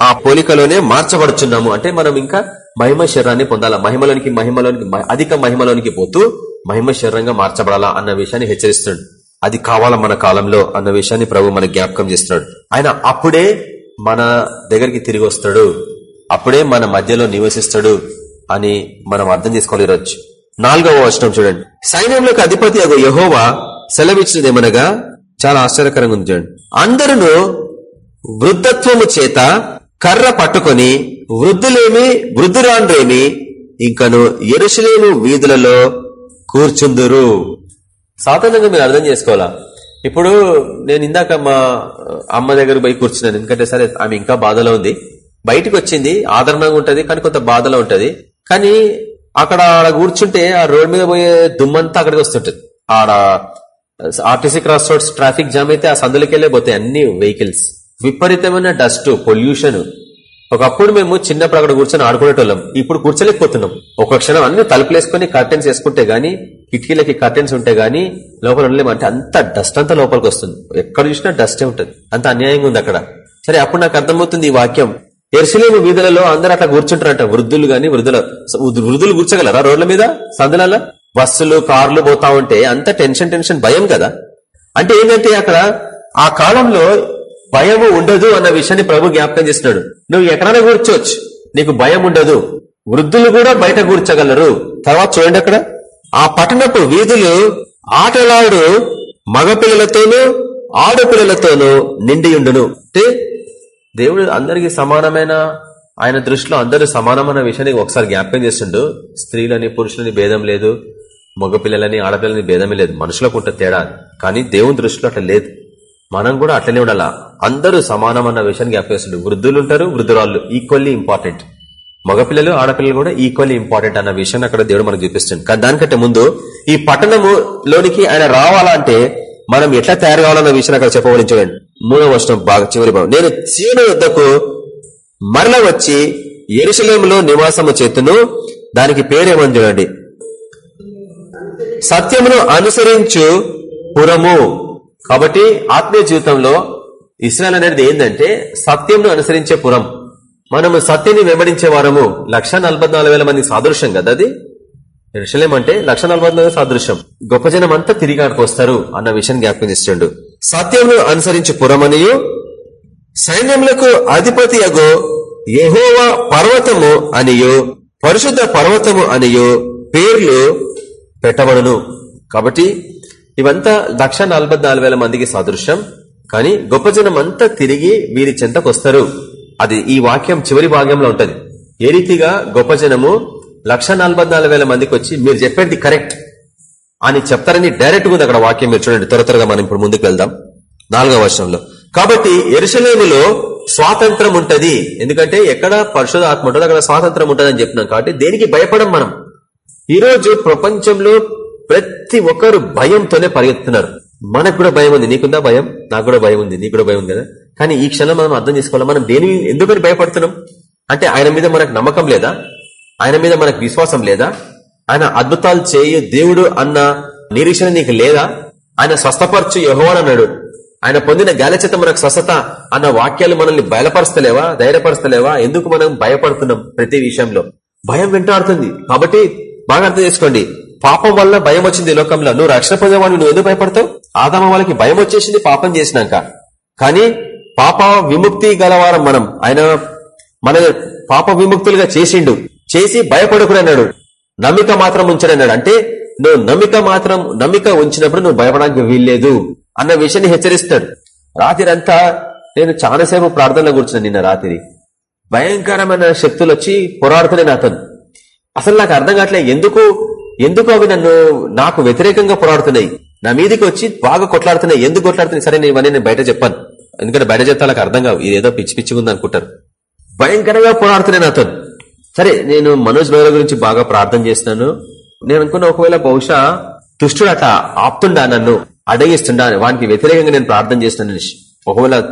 ఆ పోలికలోనే మార్చబడుచున్నాము. అంటే మనం ఇంకా మహిమ శరీరాన్ని పొందాలా? మహిమలోనికి మహిమలోనికి అధిక మహిమలోనికి పోతూ మహిమ శరీరంగా మార్చబడాలా అన్న విషయాన్ని హెచ్చరిస్తున్నాడు. అది కావాలా మన కాలంలో అన్న విషయాన్ని ప్రభు మన జ్ఞాపకం చేస్తున్నాడు. ఆయన అప్పుడే మన దగ్గరికి తిరిగి వస్తాడు. అప్పుడే మన మధ్యలో నివసిస్తాడు అని మనం అర్థం చేసుకోవాలి ఈరోజు. నాలుగవ వచనం చూడండి. సైన్యంలోకి అధిపతి అగు యహోవా సెలవిచ్చినదేమనగా చాలా ఆశ్చర్యకరంగా ఉంది చూడండి. అందరూ వృద్ధత్వము చేత కర్ర పట్టుకొని వృద్ధులేమి వృద్ధురాండ్రేమి ఇంకను ఎరుసలేము వీధులలో కూర్చుందురు. సాధారణంగా మీరు అర్థం చేసుకోవాలా? ఇప్పుడు నేను ఇందాక మా అమ్మ దగ్గర పోయి కూర్చున్నాను. ఎందుకంటే సరే ఆమె ఇంకా బాధలో ఉంది. బయటకు వచ్చింది ఆదరణంగా ఉంటుంది కానీ కొంత బాధలో ఉంటుంది. కానీ అక్కడ ఆడ కూర్చుంటే ఆ రోడ్ మీద పోయే దుమ్మంతా అక్కడికి వస్తుంటది. ఆడ RTC cross roads traffic jam అయితే ఆ సందులకెళ్ళే పోతాయి అన్ని వెహికల్స్. విపరీతమైన డస్ట్ పొల్యూషన్. ఒకప్పుడు మేము చిన్నప్పుడు అక్కడ కూర్చొని ఆడుకునేటోళ్ళం. ఇప్పుడు కూర్చోలేకపోతున్నాం. ఒక క్షణం అన్ని తలుపులేసుకుని కర్టెన్స్ వేసుకుంటే గానీ కిటికీలకి కర్టెన్స్ ఉంటే గానీ లోపల ఉండలేము. అంటే అంత డస్ట్ అంతా లోపలికి వస్తుంది. ఎక్కడ చూసినా డస్టే ఉంటుంది. అంత అన్యాయంగా ఉంది అక్కడ. సరే అప్పుడు నాకు అర్థమవుతుంది ఈ వాక్యం. ఎరుసలేము వీధులలో అందరు అట్లా కూర్చుంటారంట. వృద్ధులు గాని వృద్ధుల వృద్ధులు కూర్చోగలరా రోడ్ల మీద? సందులలో? బస్సులు కార్లు పోతా ఉంటే అంత టెన్షన్ టెన్షన్ భయం కదా? అంటే ఏంటంటే అక్కడ ఆ కాలంలో భయము ఉండదు అన్న విషయాన్ని ప్రభు జ్ఞాపకం చేస్తున్నాడు. నువ్వు ఎక్కడైనా కూర్చోవచ్చు. నీకు భయం ఉండదు. వృద్ధులు కూడా బయట కూర్చోగలరు. తర్వాత చూడండి అక్కడ. ఆ పట్టణపు వీధులు ఆటలాడు మగపిల్లలతోనూ ఆడపిల్లలతోనూ నిండి ఉండును. అంటే దేవుడు అందరికి సమానమైన ఆయన దృష్టిలో అందరూ సమానమైన విషయాన్ని ఒకసారి జ్ఞాపకం చేస్తుండు. స్త్రీలని పురుషులని భేదం లేదు. మగపిల్లలని ఆడపిల్లని భేదమే లేదు. మనుషులకు ఉంటే తేడా. కానీ దేవుని దృష్టిలో అట్లా లేదు. మనం కూడా అట్లనే ఉండాలా? అందరూ సమానమన్న విషయాన్ని జ్ఞాపకం వృద్ధులు ఉంటారు వృద్ధురాళ్ళు. ఈక్వల్లీ ఇంపార్టెంట్ మగపిల్లలు ఆడపిల్లలు కూడా ఈక్వల్లీ ఇంపార్టెంట్ అన్న విషయాన్ని అక్కడ దేవుడు మనకు చూపిస్తుంది కానీ దానికంటే ముందు ఈ పట్టణములోనికి ఆయన రావాలంటే మనం ఎట్లా తయారు కావాలన్న విషయాన్ని అక్కడ చెప్పబడి చూడండి. మూడవ వర్షం బాగా చివరి భావం నేను చీను యుద్ధకు మరల వచ్చి ఎరుసలేములో నివాసము చేతును. దానికి పేరేమని చూడండి. సత్యమును అనుసరించు పురము. కాబట్టి ఆత్మీయ జీవితంలో ఇస్రాయల్ అనేది ఏంటంటే సత్యంను అనుసరించే పురం. మనము సత్యాన్ని వెంబడించే వారము. లక్ష మంది సాదృశ్యం కదా అది? ఎరుసలేం అంటే లక్ష సాదృశ్యం. గొప్ప జనం అంతా తిరిగి ఆడికి వస్తారు అన్న విషయం జ్ఞాపకం చేస్తుండు. సత్యంను అనుసరించే పురమనియు సైన్యములకు అధిపతి అగో యహోవా పర్వతము అనియు పరిశుద్ధ పర్వతము అనియు పేర్లు పెట్టబడును. కాబట్టి ఇవంతా లక్ష మందికి సాదృశ్యం. కానీ గొప్ప జనం అంతా తిరిగి వీరి చెంతకొస్తారు. అది ఈ వాక్యం చివరి భాగంలో ఉంటది. ఏ రీతిగా గొప్ప జనము లక్ష మందికి వచ్చి మీరు చెప్పేది కరెక్ట్ అని చెప్తారని డైరెక్ట్ ఉంది అక్కడ వాక్యం. మీరు చూడండి త్వర త్వరగా మనం ఇప్పుడు ముందుకు వెళ్దాం. నాలుగవ వర్షంలో కాబట్టి ఎరుసలేములో స్వాతంత్రం ఉంటది. ఎందుకంటే ఎక్కడ పరిశుధ ఆత్మ ఉంటుంది అక్కడ స్వాతంత్రం ఉంటుంది అని చెప్పినాం. కాబట్టి దేనికి భయపడం మనం? ఈ రోజు ప్రపంచంలో ప్రతి ఒక్కరు భయంతోనే పరిగెత్తున్నారు మనకు కూడా భయం ఉంది. నీకుందా భయం? నాకు కూడా భయం ఉంది. నీకు కూడా భయం ఉంది కదా? కానీ ఈ క్షణం మనం అర్థం చేసుకోవాలి. మనం దేని ఎందుకని భయపడుతున్నాం? అంటే ఆయన మీద మనకు నమ్మకం లేదా? ఆయన మీద మనకు విశ్వాసం లేదా? ఆయన అద్భుతాలు చేయు దేవుడు అన్న నిరీక్షణ నీకు లేదా? ఆయన స్వస్థపరచు యహోవాన్ అన్నాడు. ఆయన పొందిన గాలిచేత మనకు స్వస్థత అన్న వాక్యాలు మనల్ని బయలుపరుస్తలేవా? ధైర్యపరుస్తలేవా? ఎందుకు మనం భయపడుతున్నాం ప్రతి విషయంలో? భయం వెంటాడుతుంది కాబట్టి బాగా అర్థం చేసుకోండి. పాపం వల్ల భయం వచ్చింది లోకంలో. నువ్వు రక్షణ పొందేవాడు నువ్వు ఎందుకు భయపడతావు? ఆదామ వాళ్ళకి భయం వచ్చేసింది పాపం చేసినాక. కానీ పాప విముక్తి గలవారం మనం ఆయన మన పాప విముక్తులుగా చేసిండు. చేసి భయపడకుడు అన్నాడు. నమ్మిక మాత్రం ఉంచడన్నాడు అంటే నువ్వు నమ్మిక మాత్రం నమ్మిక ఉంచినప్పుడు నువ్వు భయపడడానికి వీల్లేదు అన్న విషయాన్ని హెచ్చరిస్తాడు. రాత్రి అంతా నేను చాలాసేపు ప్రార్థనలో కూర్చున్నాను నిన్న రాత్రి భయంకరమైన శక్తులు వచ్చి పోరాడుతున్నాయి అతను అసలు నాకు అర్థం కావట్లే ఎందుకు ఎందుకు అవి నన్ను నాకు వ్యతిరేకంగా పోరాడుతున్నాయి? నా మీదకి వచ్చి బాగా కొట్లాడుతున్నాయి. ఎందుకు కొట్లాడుతున్నాయి? సరే నేను ఇవన్నీ నేను బయట చెప్పాను. ఎందుకంటే బయట చెప్తా వాళ్ళకి అర్థం కావు. ఇదేదో పిచ్చి పిచ్చిగా ఉంది అనుకుంటారు. భయంకరంగా పోరాడుతున్నాయి నాతో. సరే నేను మనోజ్ లోయల గురించి బాగా ప్రార్థన చేస్తున్నాను. నేను అనుకున్న ఒకవేళ బహుశా దుష్టుడు అట్లా ఆపుతుండా నన్ను అడగిస్తుండా? వానికి వ్యతిరేకంగా నేను ప్రార్థన చేస్తున్నాను ఒకవేళ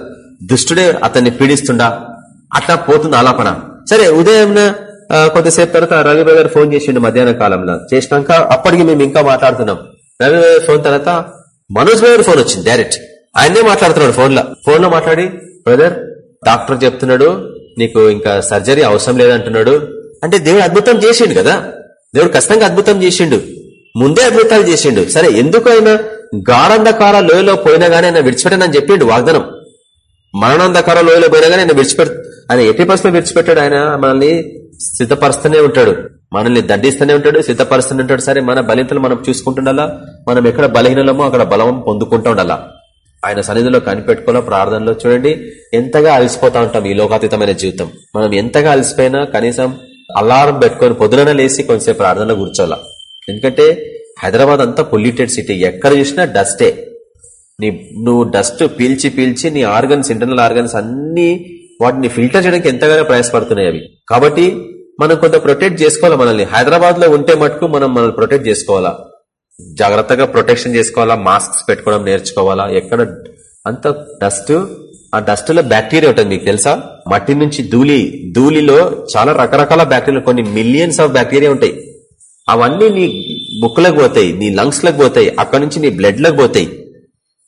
దుష్టుడే అతన్ని పీడిస్తుండా? అట్లా పోతుంది ఆలాపన. సరే ఉదయం కొంతసేపు తర్వాత రవి బ్రదర్ ఫోన్ చేసిండు మధ్యాహ్న కాలంలో. చేసినాక అప్పటికి మేము ఇంకా మాట్లాడుతున్నాం. రవి బ్రదర్ ఫోన్ తర్వాత మనోజ్ బ్రదర్ ఫోన్ వచ్చింది డైరెక్ట్. ఆయనే మాట్లాడుతున్నాడు ఫోన్లో ఫోన్లో మాట్లాడి బ్రదర్ డాక్టర్ చెప్తున్నాడు నీకు ఇంకా సర్జరీ అవసరం లేదంటున్నాడు. అంటే దేవుడు అద్భుతం చేసిండు కదా. దేవుడు ఖచ్చితంగా అద్భుతం చేసిండు. ముందే అద్భుతాలు చేసిండు. సరే ఎందుకు ఆయన గాఢంధకార లోయలో పోయినా గానీ ఆయన విడిచిపెట్టనని చెప్పిండు వాగ్దానం. మరణాంధకార లోయలో పోయినా గానీ ఆయన విడిచిపెట్ ఆయన ఎట్టి పరిస్థితులు విడిచిపెట్టాడు ఆయన మనల్ని? సిద్ధపరుస్తూనే ఉంటాడు. మనల్ని దండిస్తూనే ఉంటాడు సిద్ధపరుస్తూనే ఉంటాడు. సరే మన బలితలు మనం చూసుకుంటుండాలా? మనం ఎక్కడ బలహీనలమో అక్కడ బలం పొందుకుంటూ ఉండాలా? ఆయన సన్నిధిలో కనిపెట్టుకోవాలో? ప్రార్థనలో చూడండి. ఎంతగా అలసిపోతా ఉంటాం ఈ లోకాతీతమైన జీవితం. మనం ఎంతగా అలసిపోయినా కనీసం అలారం పెట్టుకొని పొద్దున లేసి కొంచెం ప్రార్థనలో కూర్చోాలా ఎందుకంటే హైదరాబాద్ అంతా పొల్యూటెడ్ సిటీ. ఎక్కడ చూసినా డస్టే. నీ నువ్వు డస్ట్ పీల్చి పీల్చి నీ ఆర్గన్స్ ఇంటర్నల్ ఆర్గన్స్ అన్ని వాటిని ఫిల్టర్ చేయడానికి ఎంతగానో ప్రయాసపడుతున్నాయి అవి. కాబట్టి మనం కొంత ప్రొటెక్ట్ చేసుకోవాలా మనల్ని? హైదరాబాద్లో ఉంటే మటుకు మనం మనల్ని ప్రొటెక్ట్ చేసుకోవాలా? జాగ్రత్తగా ప్రొటెక్షన్ చేసుకోవాలా? మాస్క్స్ పెట్టుకోవడం నేర్చుకోవాలా? ఎక్కడ అంత డస్ట్ ఆ డస్ట్లో బ్యాక్టీరియా ఉంటుంది మీకు తెలుసా? మట్టి నుంచి ధూళి ధూళిలో చాలా రకరకాల బ్యాక్టీరియా కొన్ని మిలియన్స్ ఆఫ్ బ్యాక్టీరియా ఉంటాయి. అవన్నీ నీ బుక్లకు పోతాయి నీ లంగ్స్లకు పోతాయి అక్కడ నుంచి నీ బ్లడ్లకు పోతాయి.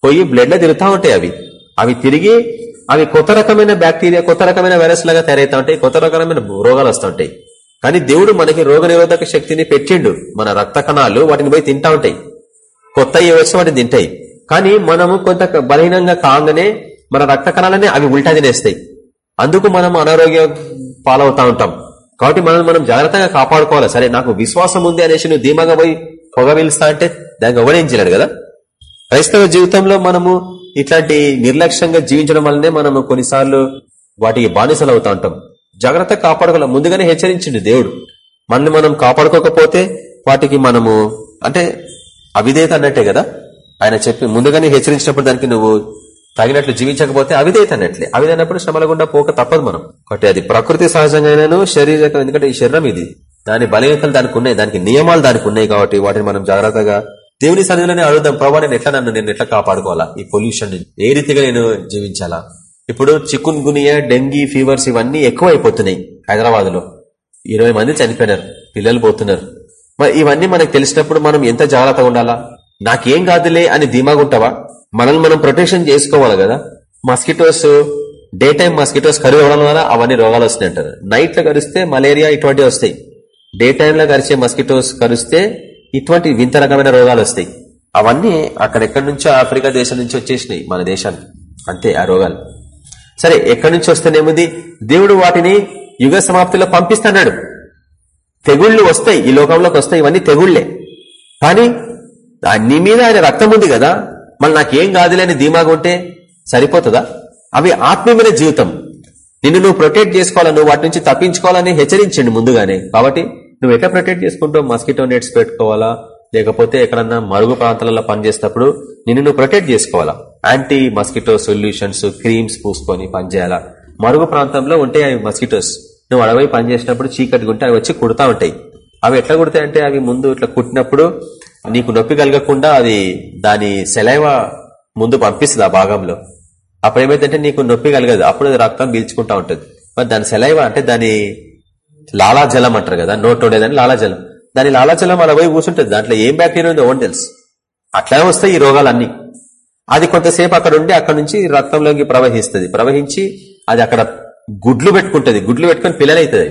పోయి బ్లడ్లో తిరుగుతూ ఉంటాయి అవి. అవి తిరిగి అవి కొత్త రకమైన బ్యాక్టీరియా కొత్త రకమైన వైరస్ లాగా తయారైతా ఉంటాయి కొత్త రకమైన రోగాలు వస్తుంటాయి కానీ దేవుడు మనకి రోగ శక్తిని పెట్టిండు. మన రక్త కణాలు వాటిని పోయి తింటా ఉంటాయి. కొత్త ఏ వచ్చి వాటిని తింటాయి. కానీ మనము కొంత బలహీనంగా కాగానే మన రక్త కణాలనే అవి ఉల్టా తినేస్తాయి. అందుకు మనం అనారోగ్య పాలవుతా ఉంటాం. కాబట్టి మనం మనం జాగ్రత్తగా కాపాడుకోవాలి. సరే నాకు విశ్వాసం ఉంది అనేసి నువ్వు ధీమాగా పోయి పొగ పిలుస్తా అంటే దానికి ఎవరేంచలేడు కదా? క్రైస్తవ జీవితంలో మనము ఇట్లాంటి నిర్లక్ష్యంగా జీవించడం వల్లనే మనము కొన్నిసార్లు వాటికి బానిసలు అవుతా ఉంటాం. జాగ్రత్త కాపాడుకోవాలి ముందుగానే హెచ్చరించిండు దేవుడు. మనల్ని మనం కాపాడుకోకపోతే వాటికి మనము అంటే అవిధేయత అన్నట్టే కదా? ఆయన చెప్పి ముందుగానే హెచ్చరించినప్పుడు దానికి నువ్వు తగినట్లు జీవించకపోతే అవిధేయత అన్నట్లే. అవిధైనప్పుడు శ్రమల గుండా పోక తప్పదు మనం. ఒకటి అది ప్రకృతి సహజంగానూ శారీరకం ఎందుకంటే ఈ శరీరం ఇది. దాని బలహీనతలు దానికి ఉన్నాయి దానికి నియమాలు దానికి ఉన్నాయి కాబట్టి వాటిని మనం జాగ్రత్తగా దేవుని సన్నిధిలోనే అడుగుదాం ప్రభావ నేను ఎట్లా నన్ను నేను ఎట్లా కాపాడుకోవాలా? ఈ పొల్యూషన్ ఏ రీతిగా నేను జీవించాలా? ఇప్పుడు చికున్ గునియా డెంగీ ఫీవర్స్ ఇవన్నీ ఎక్కువ అయిపోతున్నాయి హైదరాబాద్లో ఇరవై మంది చనిపోయినారు పిల్లలు పోతున్నారు. మరి ఇవన్నీ మనకు తెలిసినప్పుడు మనం ఎంత జాగ్రత్తగా ఉండాలా? నాకేం కాదులే అని ధీమాగుంటావా మనల్ని మనం ప్రొటెక్షన్ చేసుకోవాలి కదా. మస్కిటోస్ డే టైం మస్కిటోస్ కరువు అవ్వడం వల్ల అవన్నీ రోగాలు వస్తున్నాయి అంటారు. నైట్లో కరిస్తే మలేరియా ఇటువంటివి వస్తాయి. డే టైంలో కరిచే మస్కిటోస్ కరిస్తే ఇటువంటి వింత రకమైన రోగాలు వస్తాయి. అవన్నీ అక్కడెక్కడి నుంచో ఆఫ్రికా దేశం నుంచి వచ్చేసినాయి మన దేశానికి. అంతే ఆ రోగాలు. సరే ఎక్కడి నుంచి వస్తేనేముంది? దేవుడు వాటిని యుగ సమాప్తిలో పంపిస్తున్నాడు. తెగుళ్ళు వస్తాయి ఈ లోకంలోకి వస్తాయి ఇవన్నీ తెగుళ్ళే కానీ నీ మీద ఆయన రక్తం ఉంది కదా మళ్ళీ నాకేం కాదులేని ధీమాగా ఉంటే సరిపోతుందా? అవి ఆత్మీయమైన జీవితం. నిన్ను నువ్వు ప్రొటెక్ట్ చేసుకోవాలా నువ్వు వాటి నుంచి తప్పించుకోవాలని హెచ్చరించండి ముందుగానే. కాబట్టి నువ్వు ఎట్లా ప్రొటెక్ట్ చేసుకుంటావు? మస్కిటో నెట్స్ పెట్టుకోవాలా? లేకపోతే ఎక్కడన్నా మరుగు ప్రాంతాలలో పనిచేసేటప్పుడు నిన్ను నువ్వు ప్రొటెక్ట్ చేసుకోవాలా? యాంటీ మస్కిటో సొల్యూషన్స్ క్రీమ్స్ పూసుకొని పనిచేయాలా? మరుగు ప్రాంతంలో ఉంటాయి అవి మస్కిటోస్ నువ్వు అడవి పనిచేసినప్పుడు చీకటి ఉంటే అవి వచ్చి కుడతా ఉంటాయి. అవి ఎట్లా కుడతాయంటే అవి ముందు ఇట్లా కుట్టినప్పుడు నీకు నొప్పి కలగకుండా అది దాని సెలైవ ముందు పంపిస్తుంది ఆ భాగంలో. అప్పుడు ఏమైందంటే నీకు నొప్పి కలగదు. అప్పుడు రక్తం పీల్చుకుంటా ఉంటుంది. మరి దాని సెలైవ అంటే దాని లాలాజలం అంటారు కదా నోట్ ఉండేదని లాలాజలం. దాని లాలాజలం అలా పోయి కూర్చుంటుంది. దాంట్లో ఏం బ్యాక్టీరియా ఉందో ఓన్ తెలుసు? అట్లనే వస్తాయి ఈ రోగాలన్నీ. అది కొంతసేపు అక్కడ ఉండి అక్కడ నుంచి రక్తంలోకి ప్రవహిస్తుంది. ప్రవహించి అది అక్కడ గుడ్లు పెట్టుకుంటది. గుడ్లు పెట్టుకుని పిల్లలైతుంది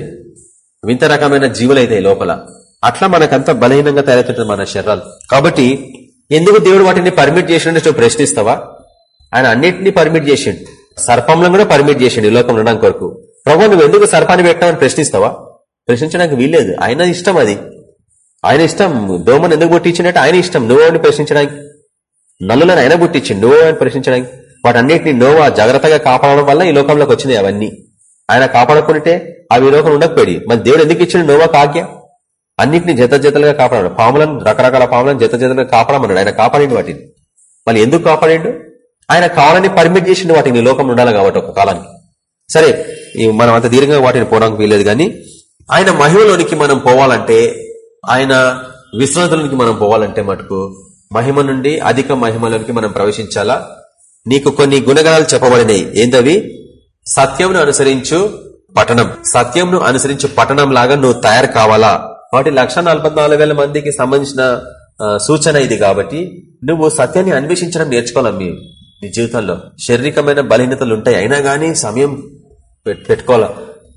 వింత రకమైన జీవులైతాయి లోపల. అట్లా మనకంతా బలహీనంగా తయారవుతుంటుంది మన శరీరాలు. కాబట్టి ఎందుకు దేవుడు వాటిని పర్మిట్ చేసిండు నువ్వు ప్రశ్నిస్తావా? ఆయన అన్నింటినీ పర్మిట్ చేసిండు. సర్పంలో కూడా పర్మిట్ చేసిండు ఈ లోకం ఉండడానికి కొరకు. ప్రభు నువ్వు ఎందుకు సర్పాన్ని పెట్టావని ప్రశ్నిస్తావా? ప్రశ్నించడానికి వీల్లేదు. ఆయన ఇష్టం అది. ఆయన ఇష్టం. దోమను ఎందుకు పుట్టించినట్టు ఆయన ఇష్టం. నువ్వు ప్రశ్నించడానికి. నల్లులను ఆయన పుట్టించిండు. నువ్వు ప్రశ్నించడానికి. వాటన్నిటిని నోవా జాగ్రత్తగా కాపాడడం వల్ల ఈ లోకంలోకి వచ్చినాయి అవన్నీ. ఆయన కాపాడకుంటే అవి లోకం ఉండకపోయి మరి దేవుడు ఎందుకు ఇచ్చిన నోవా కాగ్య అన్నింటినీ జత జతలుగా కాపాడాడు. పాములను రకరకాల పాములను జత జతలుగా కాపాడమన్నాడు. ఆయన కాపాడిండు వాటిని. మళ్ళీ ఎందుకు కాపాడిండు? ఆయన కావాలని పర్మిట్ చేసిండు వాటిని. లోకం ఉండాలి కాబట్టి ఒక కాలానికి. సరే మనం అంత దీర్ఘంగా వాటిని పోవడానికి వీలేదు కానీ ఆయన మహిమలోనికి మనం పోవాలంటే ఆయన విశ్రాంతులకి మనం పోవాలంటే మటుకు మహిమ నుండి అధిక మహిమలోనికి మనం ప్రవేశించాలా? నీకు కొన్ని గుణగణాలు చెప్పబడినాయి. ఏందవి? సత్యంను అనుసరించు పట్టణం. సత్యంను అనుసరించు పట్టణం లాగా నువ్వు తయారు కావాలా? వాటి లక్ష మందికి సంబంధించిన సూచన ఇది కాబట్టి నువ్వు సత్యాన్ని అన్వేషించడం నేర్చుకోవాలి మీ నీ జీవితంలో? శారీరకమైన బలహీనతలు ఉంటాయి. అయినా గానీ సమయం పెట్టుకోవాలా?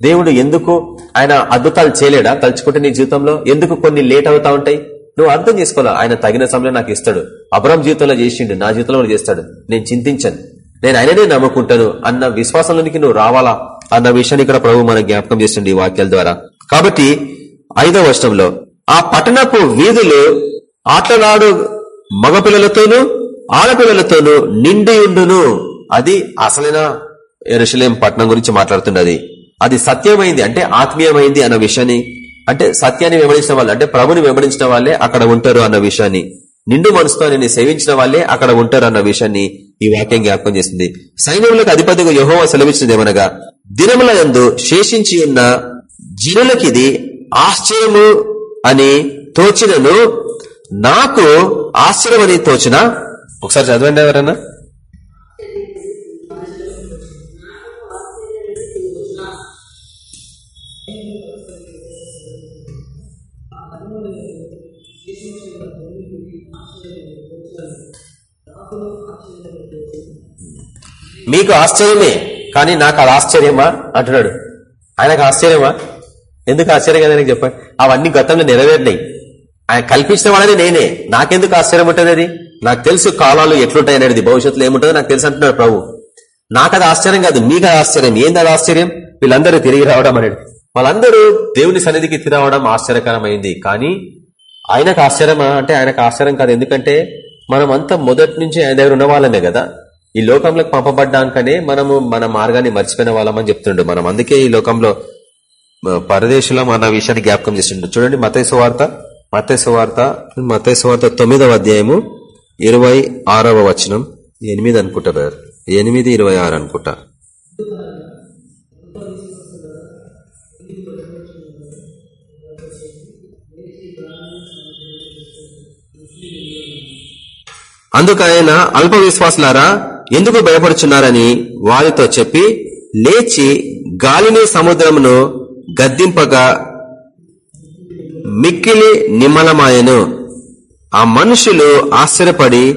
దేవుడు ఎందుకు ఆయన అద్భుతాలు చేయలేడా? తలుచుకుంటే నీ జీవితంలో ఎందుకు కొన్ని లేట్ అవుతా ఉంటాయి? నువ్వు అర్థం చేసుకోవాలా? ఆయన తగిన సమయం నాకు ఇస్తాడు. అబ్రామ్ జీవితంలో చేసిండు నా జీవితంలో చేస్తాడు. నేను చింతించను. నేను ఆయననే నమ్ముకుంటాను అన్న విశ్వాసంలోనికి నువ్వు రావాలా? అన్న విషయాన్ని ఇక్కడ ప్రభు మన జ్ఞాపకం చేస్తుండే ఈ వాక్యాల ద్వారా. కాబట్టి ఐదవ వర్షంలో ఆ పట్టణపు వీధులు ఆటలాడు మగపిల్లలతోనూ ఆడపిల్లలతోనూ నిండి ఉండును. అది అసలైన? ఎరుషలేం పట్టణం గురించి మాట్లాడుతున్నది. అది సత్యమైంది అంటే ఆత్మీయమైంది అన్న విషయాన్ని అంటే సత్యాన్ని వెంబడించిన వాళ్ళు అంటే ప్రభుని వెంబడించిన వాళ్ళే అక్కడ ఉంటారు అన్న విషయాన్ని నిండు మనసుతో నేను సేవించిన వాళ్ళే అక్కడ ఉంటారు అన్న విషయాన్ని ఈ వాక్యం జ్ఞాపకం చేసింది సైన్యములకు అధిపతిగా యహోవ సెలవిచ్చినది ఏమనగా దినముల యందు శేషించి ఉన్న జనులకిది ఆశ్చర్యము అని తోచినను నాకు ఆశ్చర్యం అని తోచిన ఒకసారి చదవండి ఎవరన్నా? మీకు ఆశ్చర్యమే కానీ నాకు అది ఆశ్చర్యమా? అంటున్నాడు. ఆయనకు ఆశ్చర్యమా? ఎందుకు ఆశ్చర్యం కదా ఆయనకు చెప్పండి. అవన్నీ గతంలో నెరవేరినాయి. ఆయన కల్పించిన వాళ్ళని నేనే. నాకెందుకు ఆశ్చర్యం ఉంటుంది అది? నాకు తెలుసు కాలాలు ఎట్లుంటాయి అనేది భవిష్యత్తులో ఏముంటుందో నాకు తెలుసు అంటున్నాడు ప్రభు. నాకు అది ఆశ్చర్యం కాదు మీకు అది ఆశ్చర్యం. ఏంది అది ఆశ్చర్యం? వీళ్ళందరూ తిరిగి రావడం అనేది. వాళ్ళందరూ దేవుని సన్నిధికి తిరగడం ఆశ్చర్యకరమైంది. కానీ ఆయనకు ఆశ్చర్యమా? అంటే ఆయనకు ఆశ్చర్యం కాదు. ఎందుకంటే మనం అంతా మొదటి నుంచి ఆయన దగ్గర ఉన్న వాళ్ళమే కదా. ఈ లోకంలోకి పంపబడ్డాకనే మనము మన మార్గాన్ని మర్చిపోయిన వాళ్ళమని చెప్తుండు. మనం అందుకే ఈ లోకంలో పరదేశంలో మన విషయాన్ని జ్ఞాపకం చేస్తుండ్రు చూడండి మతైసు వార్త మతైసు వార్త మతైసు వార్త తొమ్మిదవ అధ్యాయము ఇరవై ఆరవ వచనం. ఎనిమిది అనుకుంటా బ్రదర్. ఎనిమిది ఇరవై ఆరు అనుకుంటా. అందుకు ఆయన అల్ప విశ్వాసులారా ఎందుకు భయపడుచున్నారని వారితో చెప్పి లేచి గాలిని సముద్రమును గద్దింపగా మిక్కిలి నిమ్మలమాయను. ఆ మనుషులు ఆశ్చర్యపడి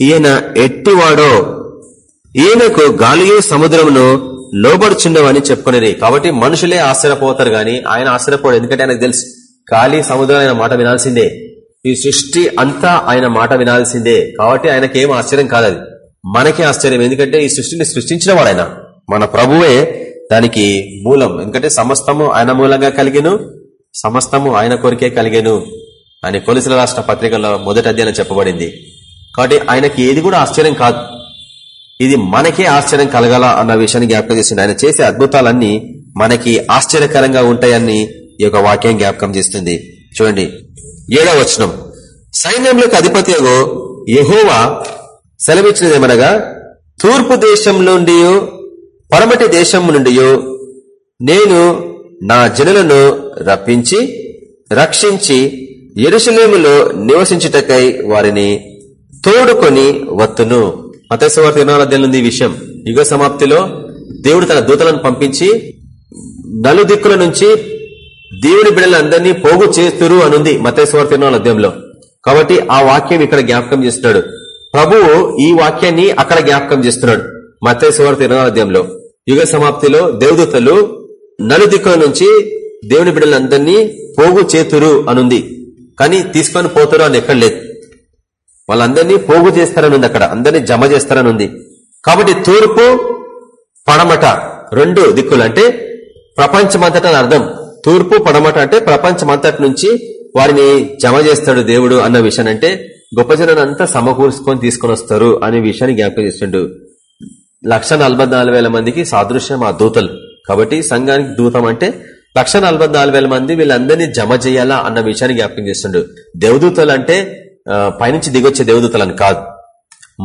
ఈయన ఎట్టివాడో? ఈయనకు గాలియు సముద్రమును లోబడుచుండవని చెప్పుకునేది కాబట్టి మనుషులే ఆశ్చర్యపోతారు గాని ఆయన ఆశ్చర్యపోడు. ఎందుకంటే ఆయనకు తెలుసు గాలి సముద్రం మాట వినాల్సిందే. ఈ సృష్టి అంతా ఆయన మాట వినాల్సిందే. కాబట్టి ఆయనకి ఏం ఆశ్చర్యం కాదు మనకే ఆశ్చర్యం. ఎందుకంటే ఈ సృష్టిని సృష్టించిన వాడు ఆయన మన ప్రభువే దానికి మూలం. ఎందుకంటే సమస్తము ఆయన మూలంగా కలిగేను సమస్తము ఆయన కొరికే కలిగేను అని కొలిసిన రాష్ట్ర పత్రికలో మొదటి అధ్యాయం చెప్పబడింది. కాబట్టి ఆయనకి ఏది కూడా ఆశ్చర్యం కాదు. ఇది మనకే ఆశ్చర్యం కలగాల అన్న విషయాన్ని జ్ఞాపకం చేసింది ఆయన చేసే అద్భుతాలన్నీ మనకి ఆశ్చర్యకరంగా ఉంటాయని ఈ యొక్క వాక్యం జ్ఞాపకం చేస్తుంది. చూడండి. ఏడవ వచనం. సైన్యంలోకి అధిపతి యహోవా సెలవిచ్చినదేమనగా తూర్పు దేశం నుండి పరమటి దేశం నుండి నేను నా జనులను రప్పించి రక్షించి ఎరుసలేములో నివసించుటకై వారిని తోడుకొని వత్తును. మతేశ్వర ఇరవై ఈ విషయం. యుగ సమాప్తిలో దేవుడు తన దూతలను పంపించి నలుదిక్కుల నుంచి దేవుని బిడ్డలందరినీ పోగు చేస్తురు అనుంది మతేశ్వర ఇరవై అధ్యాయంలో. కాబట్టి ఆ వాక్యం ఇక్కడ జ్ఞాపకం చేస్తున్నాడు. ప్రభువు ఈ వాక్యాన్ని అక్కడ జ్ఞాపకం చేస్తున్నాడు మతేశ్వర ఇరవై అధ్యాయంలో. యుగ సమాప్తిలో దేవదూతలు నలుదిక్కుల నుంచి దేవుని బిడ్డలందరినీ పోగు చేతురు అనుంది. కానీ తీసుకొని పోతురు అని ఎక్కడ లేదు. వాళ్ళందరినీ పోగు చేస్తారని ఉంది అక్కడ. అందరినీ జమ చేస్తారని ఉంది కాబట్టి తూర్పు పడమట రెండు దిక్కులు. అంటే ప్రపంచమంతట అర్థం. తూర్పు పడమట అంటే ప్రపంచమంతటి నుంచి వారిని జమ చేస్తాడు దేవుడు అన్న విషయాన్ని అంటే గొప్ప జనాన్ని అంతా సమకూర్చుకొని తీసుకొని వస్తారు అనే విషయాన్ని జ్ఞాపకం చేస్తుండు. లక్ష మందికి సాదృశ్యం ఆ దూతలు. కాబట్టి సంఘానికి దూతం అంటే లక్ష మంది వీళ్ళందరినీ జమ చేయాలా అన్న విషయాన్ని జ్ఞాపకం చేస్తుండు. దేవదూతలు అంటే పైనుంచి దిగొచ్చే దేవదూతలని కాదు.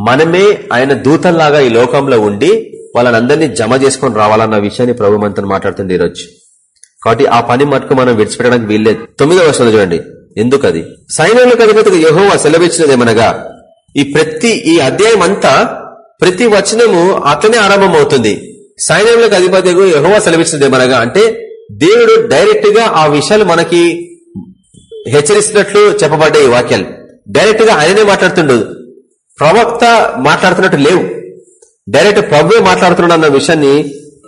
మనమే ఆయన దూతల్లాగా ఈ లోకంలో ఉండి వాళ్ళని జమ చేసుకొని రావాలన్న విషయాన్ని ప్రభు మనతో మాట్లాడుతుంది ఈరోజు. కాబట్టి ఆ పని మటుకు మనం విడిచిపెట్టడానికి వీల్లేదు. తొమ్మిదో వర్షంలో చూడండి. ఎందుకది? సైన్యంలో అధిపతిగా యహోవా సెలవిచ్చినదేమనగా ఈ ప్రతి ఈ అధ్యాయం అంతా ప్రతి వచనము అట్లనే ఆరంభమవుతుంది. సైన్యంలోకి అధిపతిగా యహోవా సెలవిచ్చినదేమనగా అంటే దేవుడు డైరెక్ట్గా ఆ విషయాలు మనకి హెచ్చరిస్తున్నట్లు చెప్పబడ్డాయి వాక్యాలు. డైరెక్ట్గా ఆయననే మాట్లాడుతుండదు ప్రవక్త మాట్లాడుతున్నట్టు లేవు. డైరెక్ట్ ప్రభువే మాట్లాడుతున్నాడు అన్న విషయాన్ని